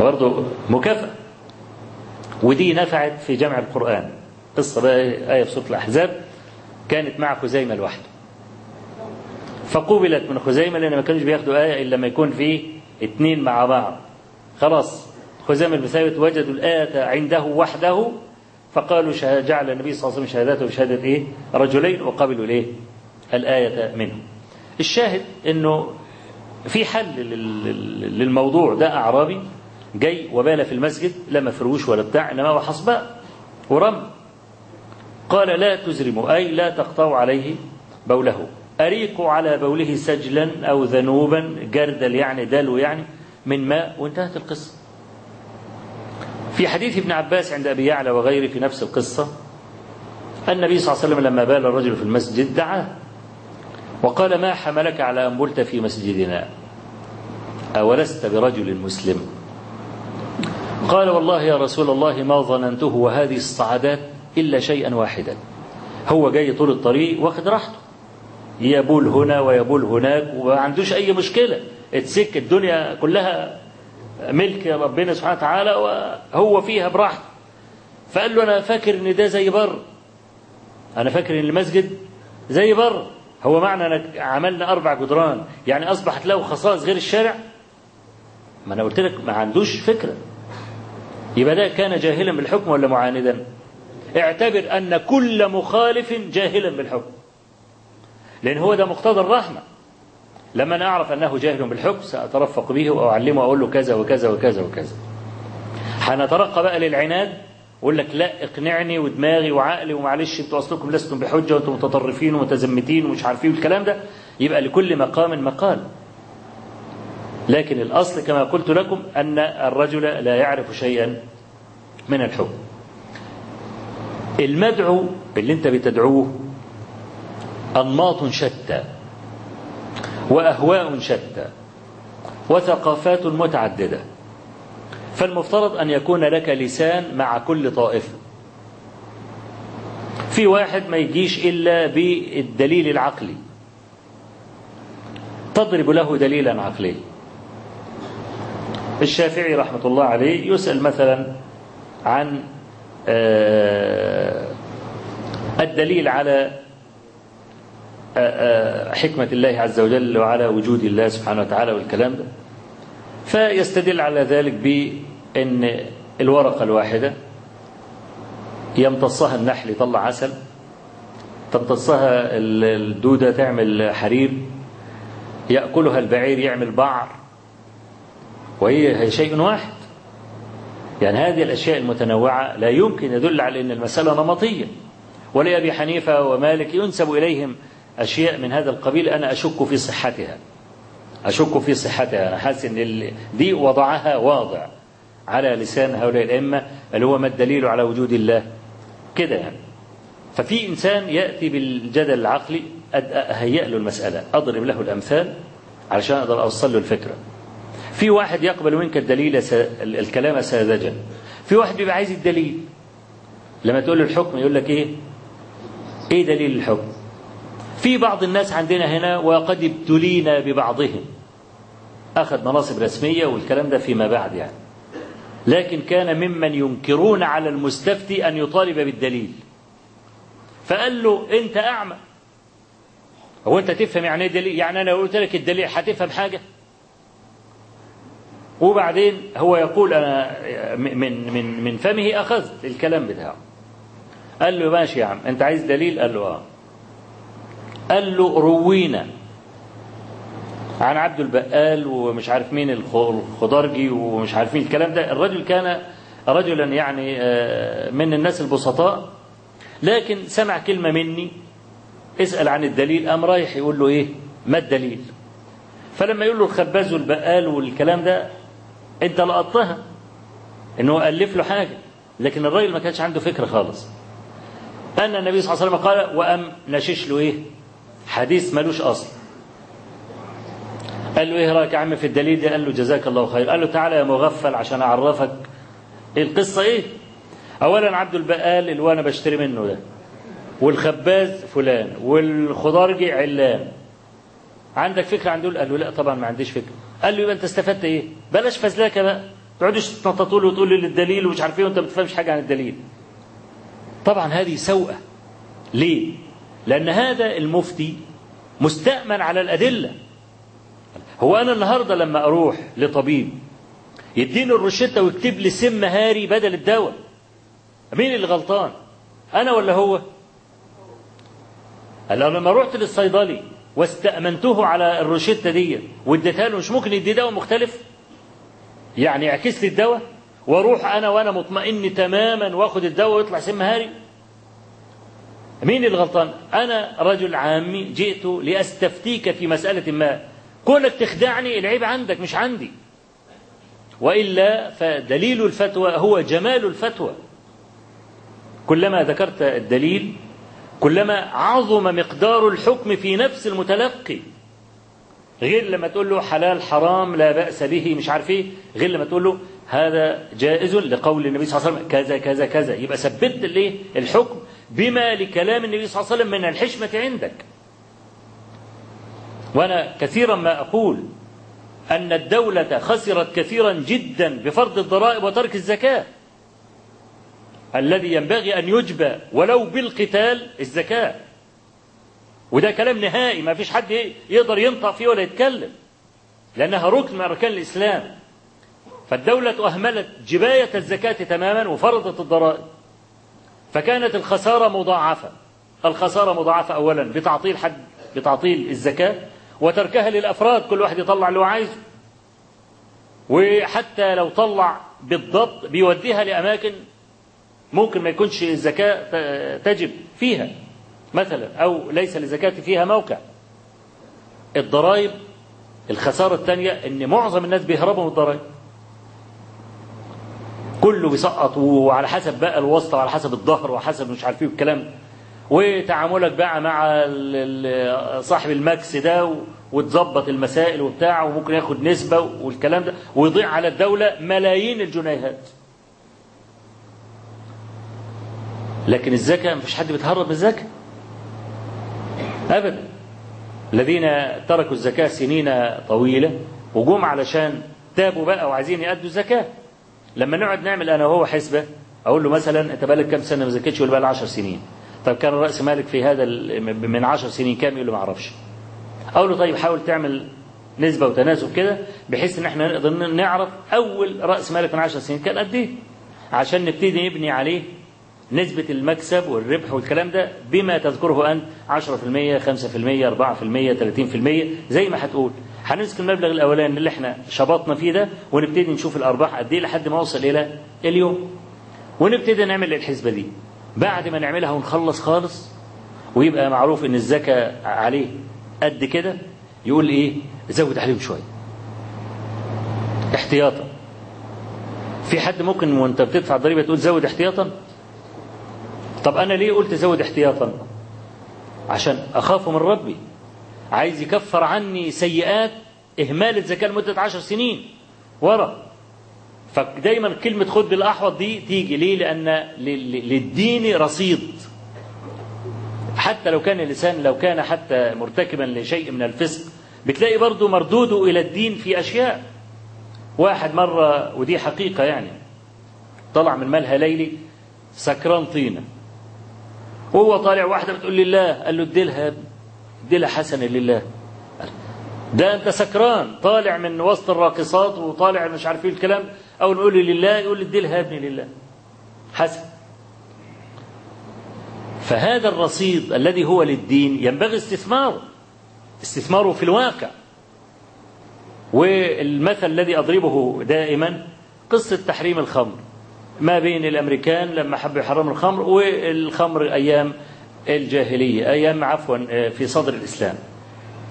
برضه مكافأة. ودي نفعت في جمع القرآن. قصة بقى آية في سورة الأحزاب. كانت مع خزيمة لوحده. فقبلت من خزيمة لأن ما كانوش بياخدوا آية إلا لما يكون فيه اثنين مع بعض. خلاص خزيمة بن ثابت وجدوا الآية عنده وحده فقالوا جعل النبي صلى الله عليه وسلم شهادته بشهادة إيه؟ رجلين وقبلوا الإيه؟ الآية منه الشاهد إنه في حل للموضوع ده أعرابي. جاي وبال في المسجد لا مفروش ولا بتاع إنما هو حصباء ورم. قال لا تزرموا أي لا تقطعوا عليه بوله. أريقوا على بوله سجلا أو ذنوبا جردل يعني دلو يعني من ماء وانتهت القصة. في حديث ابن عباس عند أبي يعلى وغيره في نفس القصة النبي صلى الله عليه وسلم لما بال الرجل في المسجد دعاه وقال ما حملك على أن بلت في مسجدنا؟ أولست برجل مسلم؟ قال والله يا رسول الله ما ظننته وهذه الصعدات إلا شيئا واحدا. هو جاي طول الطريق واخد راحته. يبول هنا ويبول هناك وما عندوش أي مشكلة. اتسك الدنيا كلها ملك ربنا سبحانه وتعالى وهو فيها براحته. فقال له أنا فاكر إن ده زي بر. أنا فاكر إن المسجد زي بر. هو معنى إنك عملنا أربع جدران. يعني أصبحت له خصائص غير الشارع؟ ما أنا قلت لك ما عندوش فكرة. يبقى ده كان جاهلا بالحكم ولا معاندا؟ اعتبر أن كل مخالف جاهلا بالحكم. لأن هو ده مقتضى الرحمة. لما أنا أعرف أنه جاهل بالحكم سأترفق به وأعلمه وأقول له كذا وكذا وكذا وكذا. هنترقى بقى للعناد أقول لك لا اقنعني ودماغي وعقلي ومعلش أنتوا أصلكم لستم بحجة وأنتم متطرفين ومتزمتين ومش عارفين الكلام ده. يبقى لكل مقام مقال. لكن الأصل كما قلت لكم أن الرجل لا يعرف شيئا من الحكم. المدعو اللي انت بتدعوه أنماط شتى وأهواء شتى وثقافات متعددة. فالمفترض أن يكون لك لسان مع كل طائفه في واحد ما يجيش إلا بالدليل العقلي. تضرب له دليلا عقليا. الشافعي رحمة الله عليه يسأل مثلا عن الدليل على حكمة الله عز وجل وعلى وجود الله سبحانه وتعالى والكلام ده. فيستدل على ذلك بأن الورقة الواحدة يمتصها النحل يطلع عسل تمتصها الدودة تعمل حرير يأكلها البعير يعمل بعر وهي شيء واحد. يعني هذه الأشياء المتنوعة لا يمكن يدل على أن المسألة نمطية. ولأبي حنيفة ومالك ينسب إليهم أشياء من هذا القبيل أنا أشك في صحتها. أشك في صحتها. أنا حاسس أن دي وضعها واضع على لسان هؤلاء الأئمة اللي هو ما الدليل على وجود الله. كده يعني. ففي إنسان يأتي بالجدل العقلي أهيأ له المسألة. أضرب له الأمثال علشان أقدر أوصل له الفكرة. في واحد يقبل منك الدليل. الكلام ساذجا. في واحد بيبقى عايز الدليل. لما تقول له الحكم يقول لك إيه؟ إيه دليل الحكم؟ في بعض الناس عندنا هنا وقد ابتلينا ببعضهم. أخذ مناصب رسمية والكلام ده فيما بعد يعني. لكن كان ممن ينكرون على المستفتي أن يطالب بالدليل. فقال له أنت أعمى. هو أنت تفهم يعني إيه دليل؟ يعني أنا قلت لك الدليل هتفهم حاجة؟ وبعدين هو يقول أنا من من من فمه أخذت الكلام بتاعه. قال له ماشي يا عم أنت عايز دليل؟ قال له آه. قال له روينا عن عبد البقال ومش عارف مين الخضرجي ومش عارف مين الكلام ده. الرجل كان رجلا يعني من الناس البسطاء لكن سمع كلمة مني اسأل عن الدليل. قام رايح يقول له إيه؟ ما الدليل؟ فلما يقول له الخباز والبقال والكلام ده انت لقطتها إنه ألف له حاجة لكن الراجل ما كانش عنده فكرة خالص. أن النبي صلى الله عليه وسلم قال وأم نشش له إيه؟ حديث ملوش أصل. قال له إيه رأيك يا عم في الدليل ده؟ قال له جزاك الله خير. قال له تعالى يا مغفل عشان أعرفك القصة إيه. اولا عبد البقال اللي أنا بشتري منه ده والخباز فلان والخضارجي علان. عندك فكرة عن دول؟ قال له لا طبعا ما عنديش فكرة. قال له يبقى انت استفدت إيه؟ بلاش فزلكة بقى. تقعدش تنططوا له وتقول لي الدليل ومش عارف إيه وانت ما بتفهمش حاجة عن الدليل. طبعا هذه سوءة. ليه؟ لأن هذا المفتي مستأمن على الأدلة. هو أنا النهارده لما أروح لطبيب يديني الروشتة ويكتب لي سم هاري بدل الدواء. مين اللي غلطان؟ أنا ولا هو؟ قال لما رحت للصيدلي واستأمنته على الروشتة دي. واديتها له مش ممكن يدي دواء مختلف؟ يعني يعكس لي الدواء وأروح أنا وأنا مطمئن تماما وآخد الدواء ويطلع سم هاري. مين الغلطان أنا رجل عامي جئت لأستفتيك في مسألة ما. كونك تخدعني العيب عندك مش عندي. وإلا فدليل الفتوى هو جمال الفتوى. كلما ذكرت الدليل كلما عظم مقدار الحكم في نفس المتلقي. غير لما تقول له حلال حرام لا بأس به مش عارف إيه. غير لما تقول له هذا جائز لقول النبي صلى الله عليه وسلم كذا كذا كذا. يبقى ثبت الايه الحكم بما لكلام النبي صلى الله عليه وسلم من الحشمة عندك. وأنا كثيرا ما أقول أن الدولة خسرت كثيرا جدا بفرض الضرائب وترك الزكاة. الذي ينبغي أن يجبى ولو بالقتال الزكاة. وده كلام نهائي ما فيش حد يقدر ينطق فيه ولا يتكلم لأنها ركن من أركان الإسلام. فالدولة أهملت جباية الزكاة تماما وفرضت الضرائب. فكانت الخسارة مضاعفة. الخسارة مضاعفة أولا بتعطيل حد بتعطيل الزكاة وتركها للأفراد كل واحد يطلع اللي هو عايزه. وحتى لو طلع بالضبط بيوديها لأماكن ممكن ما يكونش الزكاة تجب فيها مثلا أو ليس للزكاة فيها موقع. الضرائب الخسارة الثانية إن معظم الناس بيهربوا من الضرائب. كله بيسقط وعلى حسب بقى الواسطة وعلى حسب الظهر وحسب مش عارف إيه الكلام وتعاملك بقى مع صاحب المكس ده وتظبط المسائل وبتاع وممكن ياخد نسبة والكلام ده ويضيع على الدولة ملايين الجنيهات. لكن الزكاة مفيش حد بيتهرب من الزكاة. أبدا. الذين تركوا الزكاة سنين طويلة وجم علشان تابوا بقى وعايزين يأدوا الزكاة. لما نقعد نعمل أنا وهو حسبة أقول له مثلا أنت بقالك كام سنة ما زكيتش يقول بقى 10 سنين؟ طيب كان رأس مالك في هذا من 10 سنين كام؟ يقول له ما أعرفش. أقول له طيب حاول تعمل نسبة وتناسب كده بحيث إن إحنا نقدر نعرف أول رأس مالك من 10 سنين كان قد إيه؟ عشان نبتدي نبني عليه نسبة المكسب والربح والكلام ده بما تذكره أنت 10% 5% 4% 30% زي ما هتقول. هنمسك المبلغ الأولاني اللي إحنا شبطنا فيه ده ونبتدي نشوف الأرباح قد إيه لحد ما أوصل إلى اليوم. ونبتدي نعمل الحسبة دي. بعد ما نعملها ونخلص خالص ويبقى معروف إن الزكاة عليه قد كده يقول إيه؟ زود عليهم شوية. احتياطا. في حد ممكن وأنت بتدفع ضريبة تقول زود احتياطا؟ طب أنا ليه قلت زود احتياطا؟ عشان أخاف من ربي. عايز يكفر عني سيئات إهمال الزكاة لمدة عشر سنين. ورا. فدايما كلمة خد بالأحوط دي تيجي. ليه؟ لأن للدين رصيد. حتى لو كان الإنسان لو كان حتى مرتكبا لشيء من الفسق بتلاقي برضه مردوده إلى الدين في أشياء. واحد مرة ودي حقيقة يعني طلع من مالها ليلي سكران طينة. وهو طالع واحدة بتقول لله قال له اديلها اديلها حسنة لله. ده أنت سكران طالع من وسط الراقصات وطالع مش عارف إيه الكلام ما يقول لي لله يقول لي اديلها يا ابني لله. حسن. فهذا الرصيد الذي هو للدين ينبغي استثماره استثماره في الواقع. والمثل الذي أضربه دائما قصة تحريم الخمر. ما بين الأمريكان لما حبوا يحرموا الخمر والخمر أيام الجاهلية أيام عفوا في صدر الإسلام.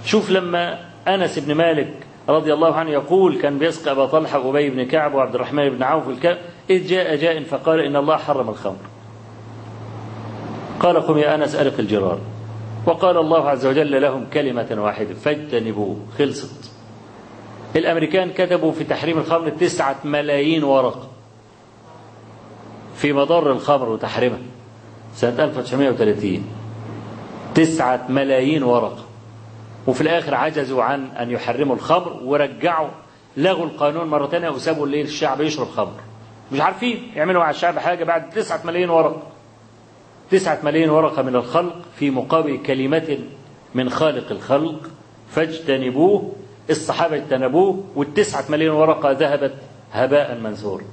شوف لما أنس بن مالك رضي الله عنه يقول كان بيسقى أبا طلحة وابي بن كعب وعبد الرحمن بن عوف الكعب إذ جاء جاء فقال إن الله حرم الخمر. قال قم يا أنس ارق الجرار. وقال الله عز وجل لهم كلمة واحدة فاجتنبوه خلصت. الأمريكان كتبوا في تحريم الخمر تسعة ملايين ورقة. في مضر الخمر وتحريمها سنة 1930 تسعة ملايين ورقة. وفي الآخر عجزوا عن أن يحرموا الخمر ورجعوا لغوا القانون مرة ثانية وسابوا الليل الشعب يشرب خمر. مش عارفين يعملوا على الشعب حاجة بعد تسعة ملايين ورقة. تسعة ملايين ورقة من الخلق في مقابل كلمة من خالق الخلق فاجتنبوه الصحابة اجتنبوه والتسعة ملايين ورقة ذهبت هباء منثورا.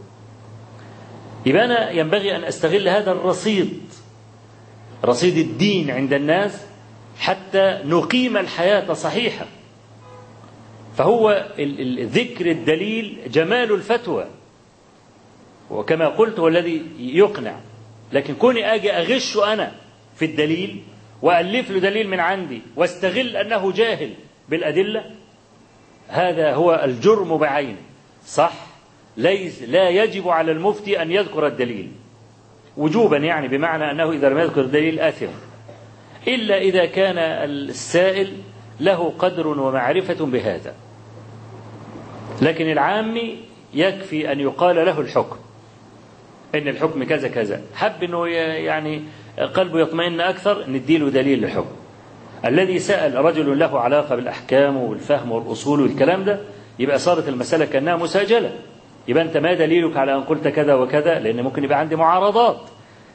يبقى أنا ينبغي أن أستغل هذا الرصيد رصيد الدين عند الناس حتى نقيم الحياة صحيحة. فهو ذكر الدليل جمال الفتوى. وكما قلت هو الذي يقنع. لكن كوني أجي أغش أنا في الدليل وألف له دليل من عندي واستغل أنه جاهل بالأدلة هذا هو الجرم بعينه صح؟ ليس لا يجب على المفتي أن يذكر الدليل. وجوبا يعني بمعنى أنه إذا لم يذكر الدليل آثم. إلا إذا كان السائل له قدر ومعرفة بهذا. لكن العامي يكفي أن يقال له الحكم. إن الحكم كذا كذا. حب أنه يعني قلبه يطمئن أكثر نديله دليل للحكم الذي سأل رجل له علاقة بالأحكام والفهم والأصول والكلام ده يبقى صارت المسألة كأنها مساجلة. يبقى أنت ما دليلك على أن قلت كذا وكذا؟ لأن ممكن يبقى عندي معارضات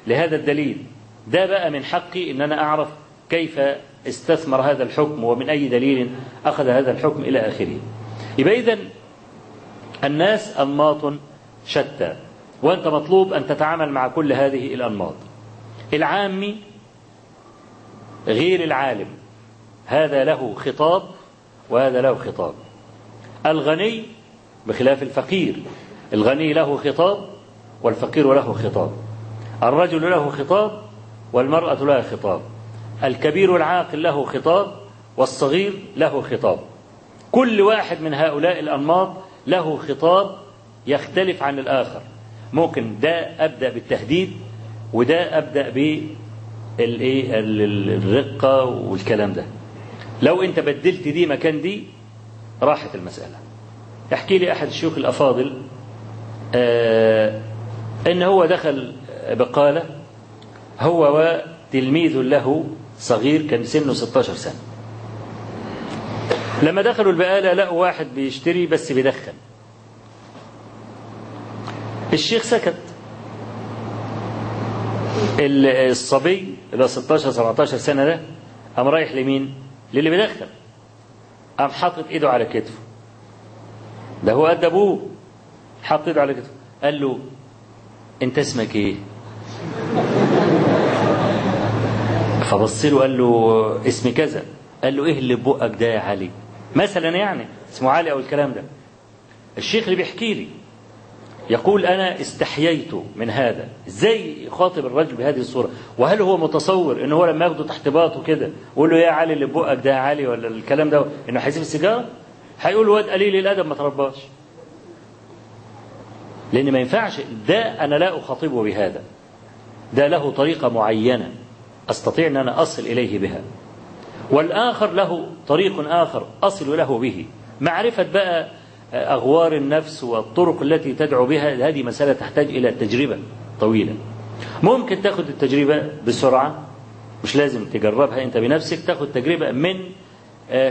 لهذا الدليل. ده بقى من حقي أن أنا أعرف كيف استثمر هذا الحكم ومن أي دليل أخذ هذا الحكم إلى آخره. يبقى إذن الناس أنماط شتى وأنت مطلوب أن تتعامل مع كل هذه الأنماط. العامي غير العالم هذا له خطاب وهذا له خطاب. الغني بخلاف الفقير. الغني له خطاب والفقير له خطاب. الرجل له خطاب والمرأة لها خطاب. الكبير العاقل له خطاب والصغير له خطاب. كل واحد من هؤلاء الأنماط له خطاب يختلف عن الآخر. ممكن ده أبدأ بالتهديد وده أبدأ بالرقة والكلام ده. لو أنت بدلت دي مكان دي راحت المسألة. يحكي لي أحد الشيوخ الأفاضل آه إن هو دخل بقالة هو وتلميذ له صغير كان سنه 16 سنة. لما دخلوا البقالة لقوا واحد بيشتري بس بيدخن. الشيخ سكت. الصبي اللي 16 17 سنة ده قام رايح لمين؟ للي بيدخن. قام حاطط إيده على كتفه. ده هو قد أبوه. حط إيده على كتفه. قال له أنت اسمك إيه؟ فبص له قال له اسمي كذا. قال له إيه اللي ببقك ده يا علي؟ مثلا يعني اسمه علي أو الكلام ده. الشيخ اللي بيحكي لي يقول أنا استحييت من هذا. إزاي يخاطب الرجل بهذه الصورة؟ وهل هو متصور ان هو لما ياخده تحت باطه كده ويقول له يا علي اللي ببقك ده يا علي ولا الكلام ده؟ إنه هيسيب السيجارة؟ هيقول واد قليل الأدب ما ترباش. لأن ما ينفعش ده أنا لا اخاطبه بهذا. ده له طريقة معينة. أستطيع أن أنا أصل إليه بها. والآخر له طريق آخر أصل له به. معرفة بقى أغوار النفس والطرق التي تدعو بها هذه مسألة تحتاج إلى تجربة طويلة. ممكن تاخد التجربة بسرعة مش لازم تجربها أنت بنفسك تاخد تجربة من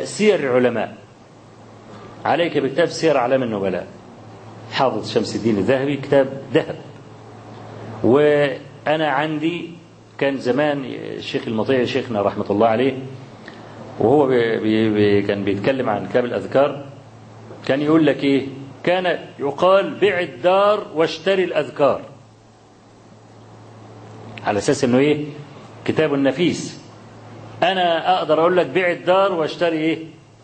سير العلماء. عليك بكتاب سير أعلام النبلاء. حافظ شمس الدين الذهبي كتاب ذهب. وأنا عندي كان زمان الشيخ المطيع شيخنا رحمة الله عليه وهو بي بي كان بيتكلم عن كتاب الأذكار كان يقول لك إيه؟ كان يقال بع الدار واشتري الأذكار. على أساس إنه إيه؟ كتاب نفيس أنا أقدر أقول لك بيع الدار واشتري إيه؟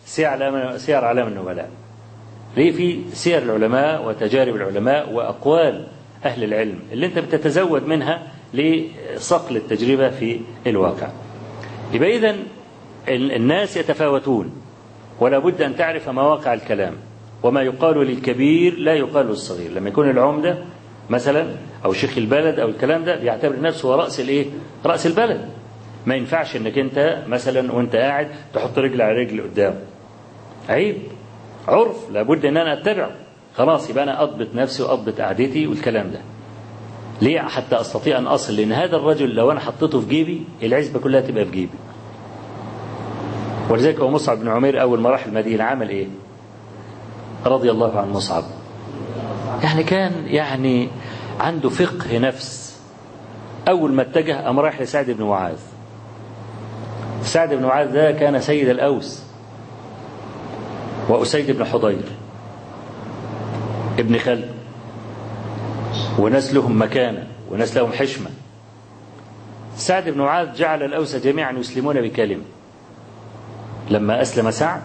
سير أعلام النبلاء ليه في سير العلماء وتجارب العلماء وأقوال أهل العلم اللي أنت بتتزود منها لصقل التجربة في الواقع. يبقى إذن الناس يتفاوتون ولا بد أن تعرف مواقع الكلام. وما يقال للكبير لا يقال للصغير. لما يكون العمدة مثلا أو شيخ البلد أو الكلام ده بيعتبر نفسه هو رأس الإيه؟ رأس البلد. ما ينفعش إنك أنت مثلا وأنت قاعد تحط رجل على رجل قدام. عيب عرف لابد إن أنا أتبعه. خلاص يبقى أنا أضبط نفسي وأضبط قعدتي والكلام ده. ليه؟ حتى أستطيع أن أصل لأن هذا الرجل لو أنا حطيته في جيبي العزبة كلها تبقى في جيبي. ولذلك هو مصعب بن عمير أول ما راح المدينة عمل إيه؟ رضي الله عن مصعب. يعني كان يعني عنده فقه نفس. أول ما اتجه قام رايح لسعد بن معاذ. سعد بن معاذ ده كان سيد الأوس. وأسيد بن حضير ابن خلد وناس لهم مكانة وناس لهم حشمة. سعد بن معاذ جعل الأوس جميعا يسلمون بكلمة. لما أسلم سعد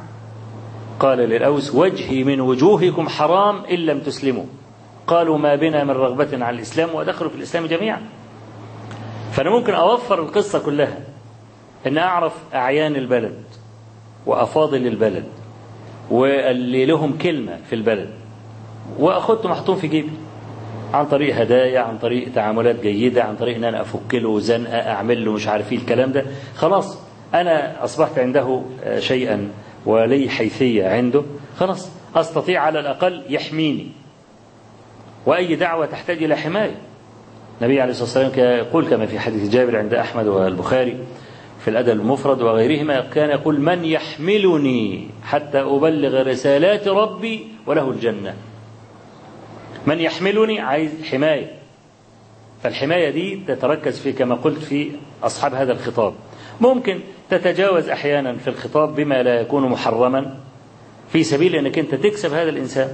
قال للأوس وجهي من وجوهكم حرام إن لم تسلموا. قالوا ما بنا من رغبة عن الإسلام ودخلوا في الإسلام جميعا. فأنا ممكن أوفر القصة كلها إن أعرف أعيان البلد وأفاضل البلد. واللي لهم كلمة في البلد. واخدته محطوط في جيبي. عن طريق هدايا عن طريق تعاملات جيدة عن طريق إن أنا أفك له زنقة أعمل له مش عارف إيه الكلام ده. خلاص أنا أصبحت عنده شيئا ولي حيثية عنده. خلاص أستطيع على الأقل يحميني. وأي دعوة تحتاج إلى حماية. النبي عليه الصلاة والسلام يقول كما في حديث جابر عند أحمد والبخاري في الأدب المفرد وغيرهما كان يقول من يحملني حتى أبلغ رسالات ربي وله الجنة. من يحملني؟ عايز حماية. فالحماية دي تتركز في كما قلت في أصحاب هذا الخطاب. ممكن تتجاوز أحيانا في الخطاب بما لا يكون محرما في سبيل أنك أنت تكسب هذا الإنسان.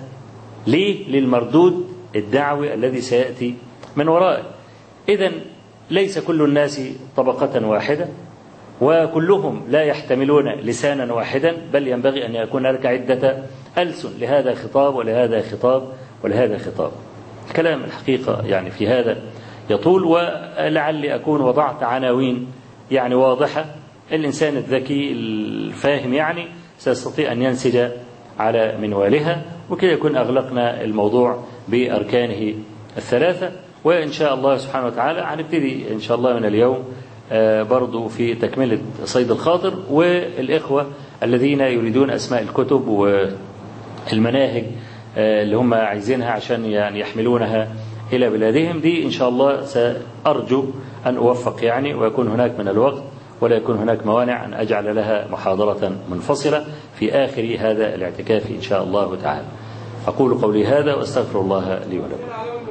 ليه؟ للمردود الدعوي الذي سيأتي من ورائه. إذا ليس كل الناس طبقة واحدة. وكلهم لا يحتملون لسانا واحدا بل ينبغي أن يكون لك عدة ألسن لهذا خطاب ولهذا خطاب ولهذا خطاب. الكلام الحقيقة يعني في هذا يطول ولعلي أكون وضعت عناوين يعني واضحة. الإنسان الذكي الفاهم يعني سيستطيع أن ينسج على منوالها وكده يكون أغلقنا الموضوع بأركانه الثلاثة. وإن شاء الله سبحانه وتعالى هنبتدي إن شاء الله من اليوم برضو في تكملة صيد الخاطر والإخوة الذين يريدون أسماء الكتب والمناهج اللي هم عايزينها عشان يعني يحملونها إلى بلادهم. دي إن شاء الله سأرجو أن أوفق يعني ويكون هناك من الوقت ولا يكون هناك موانع أن أجعل لها محاضرة منفصلة في آخر هذا الاعتكاف إن شاء الله تعالى. أقول قولي هذا وأستغفر الله لي ولكم.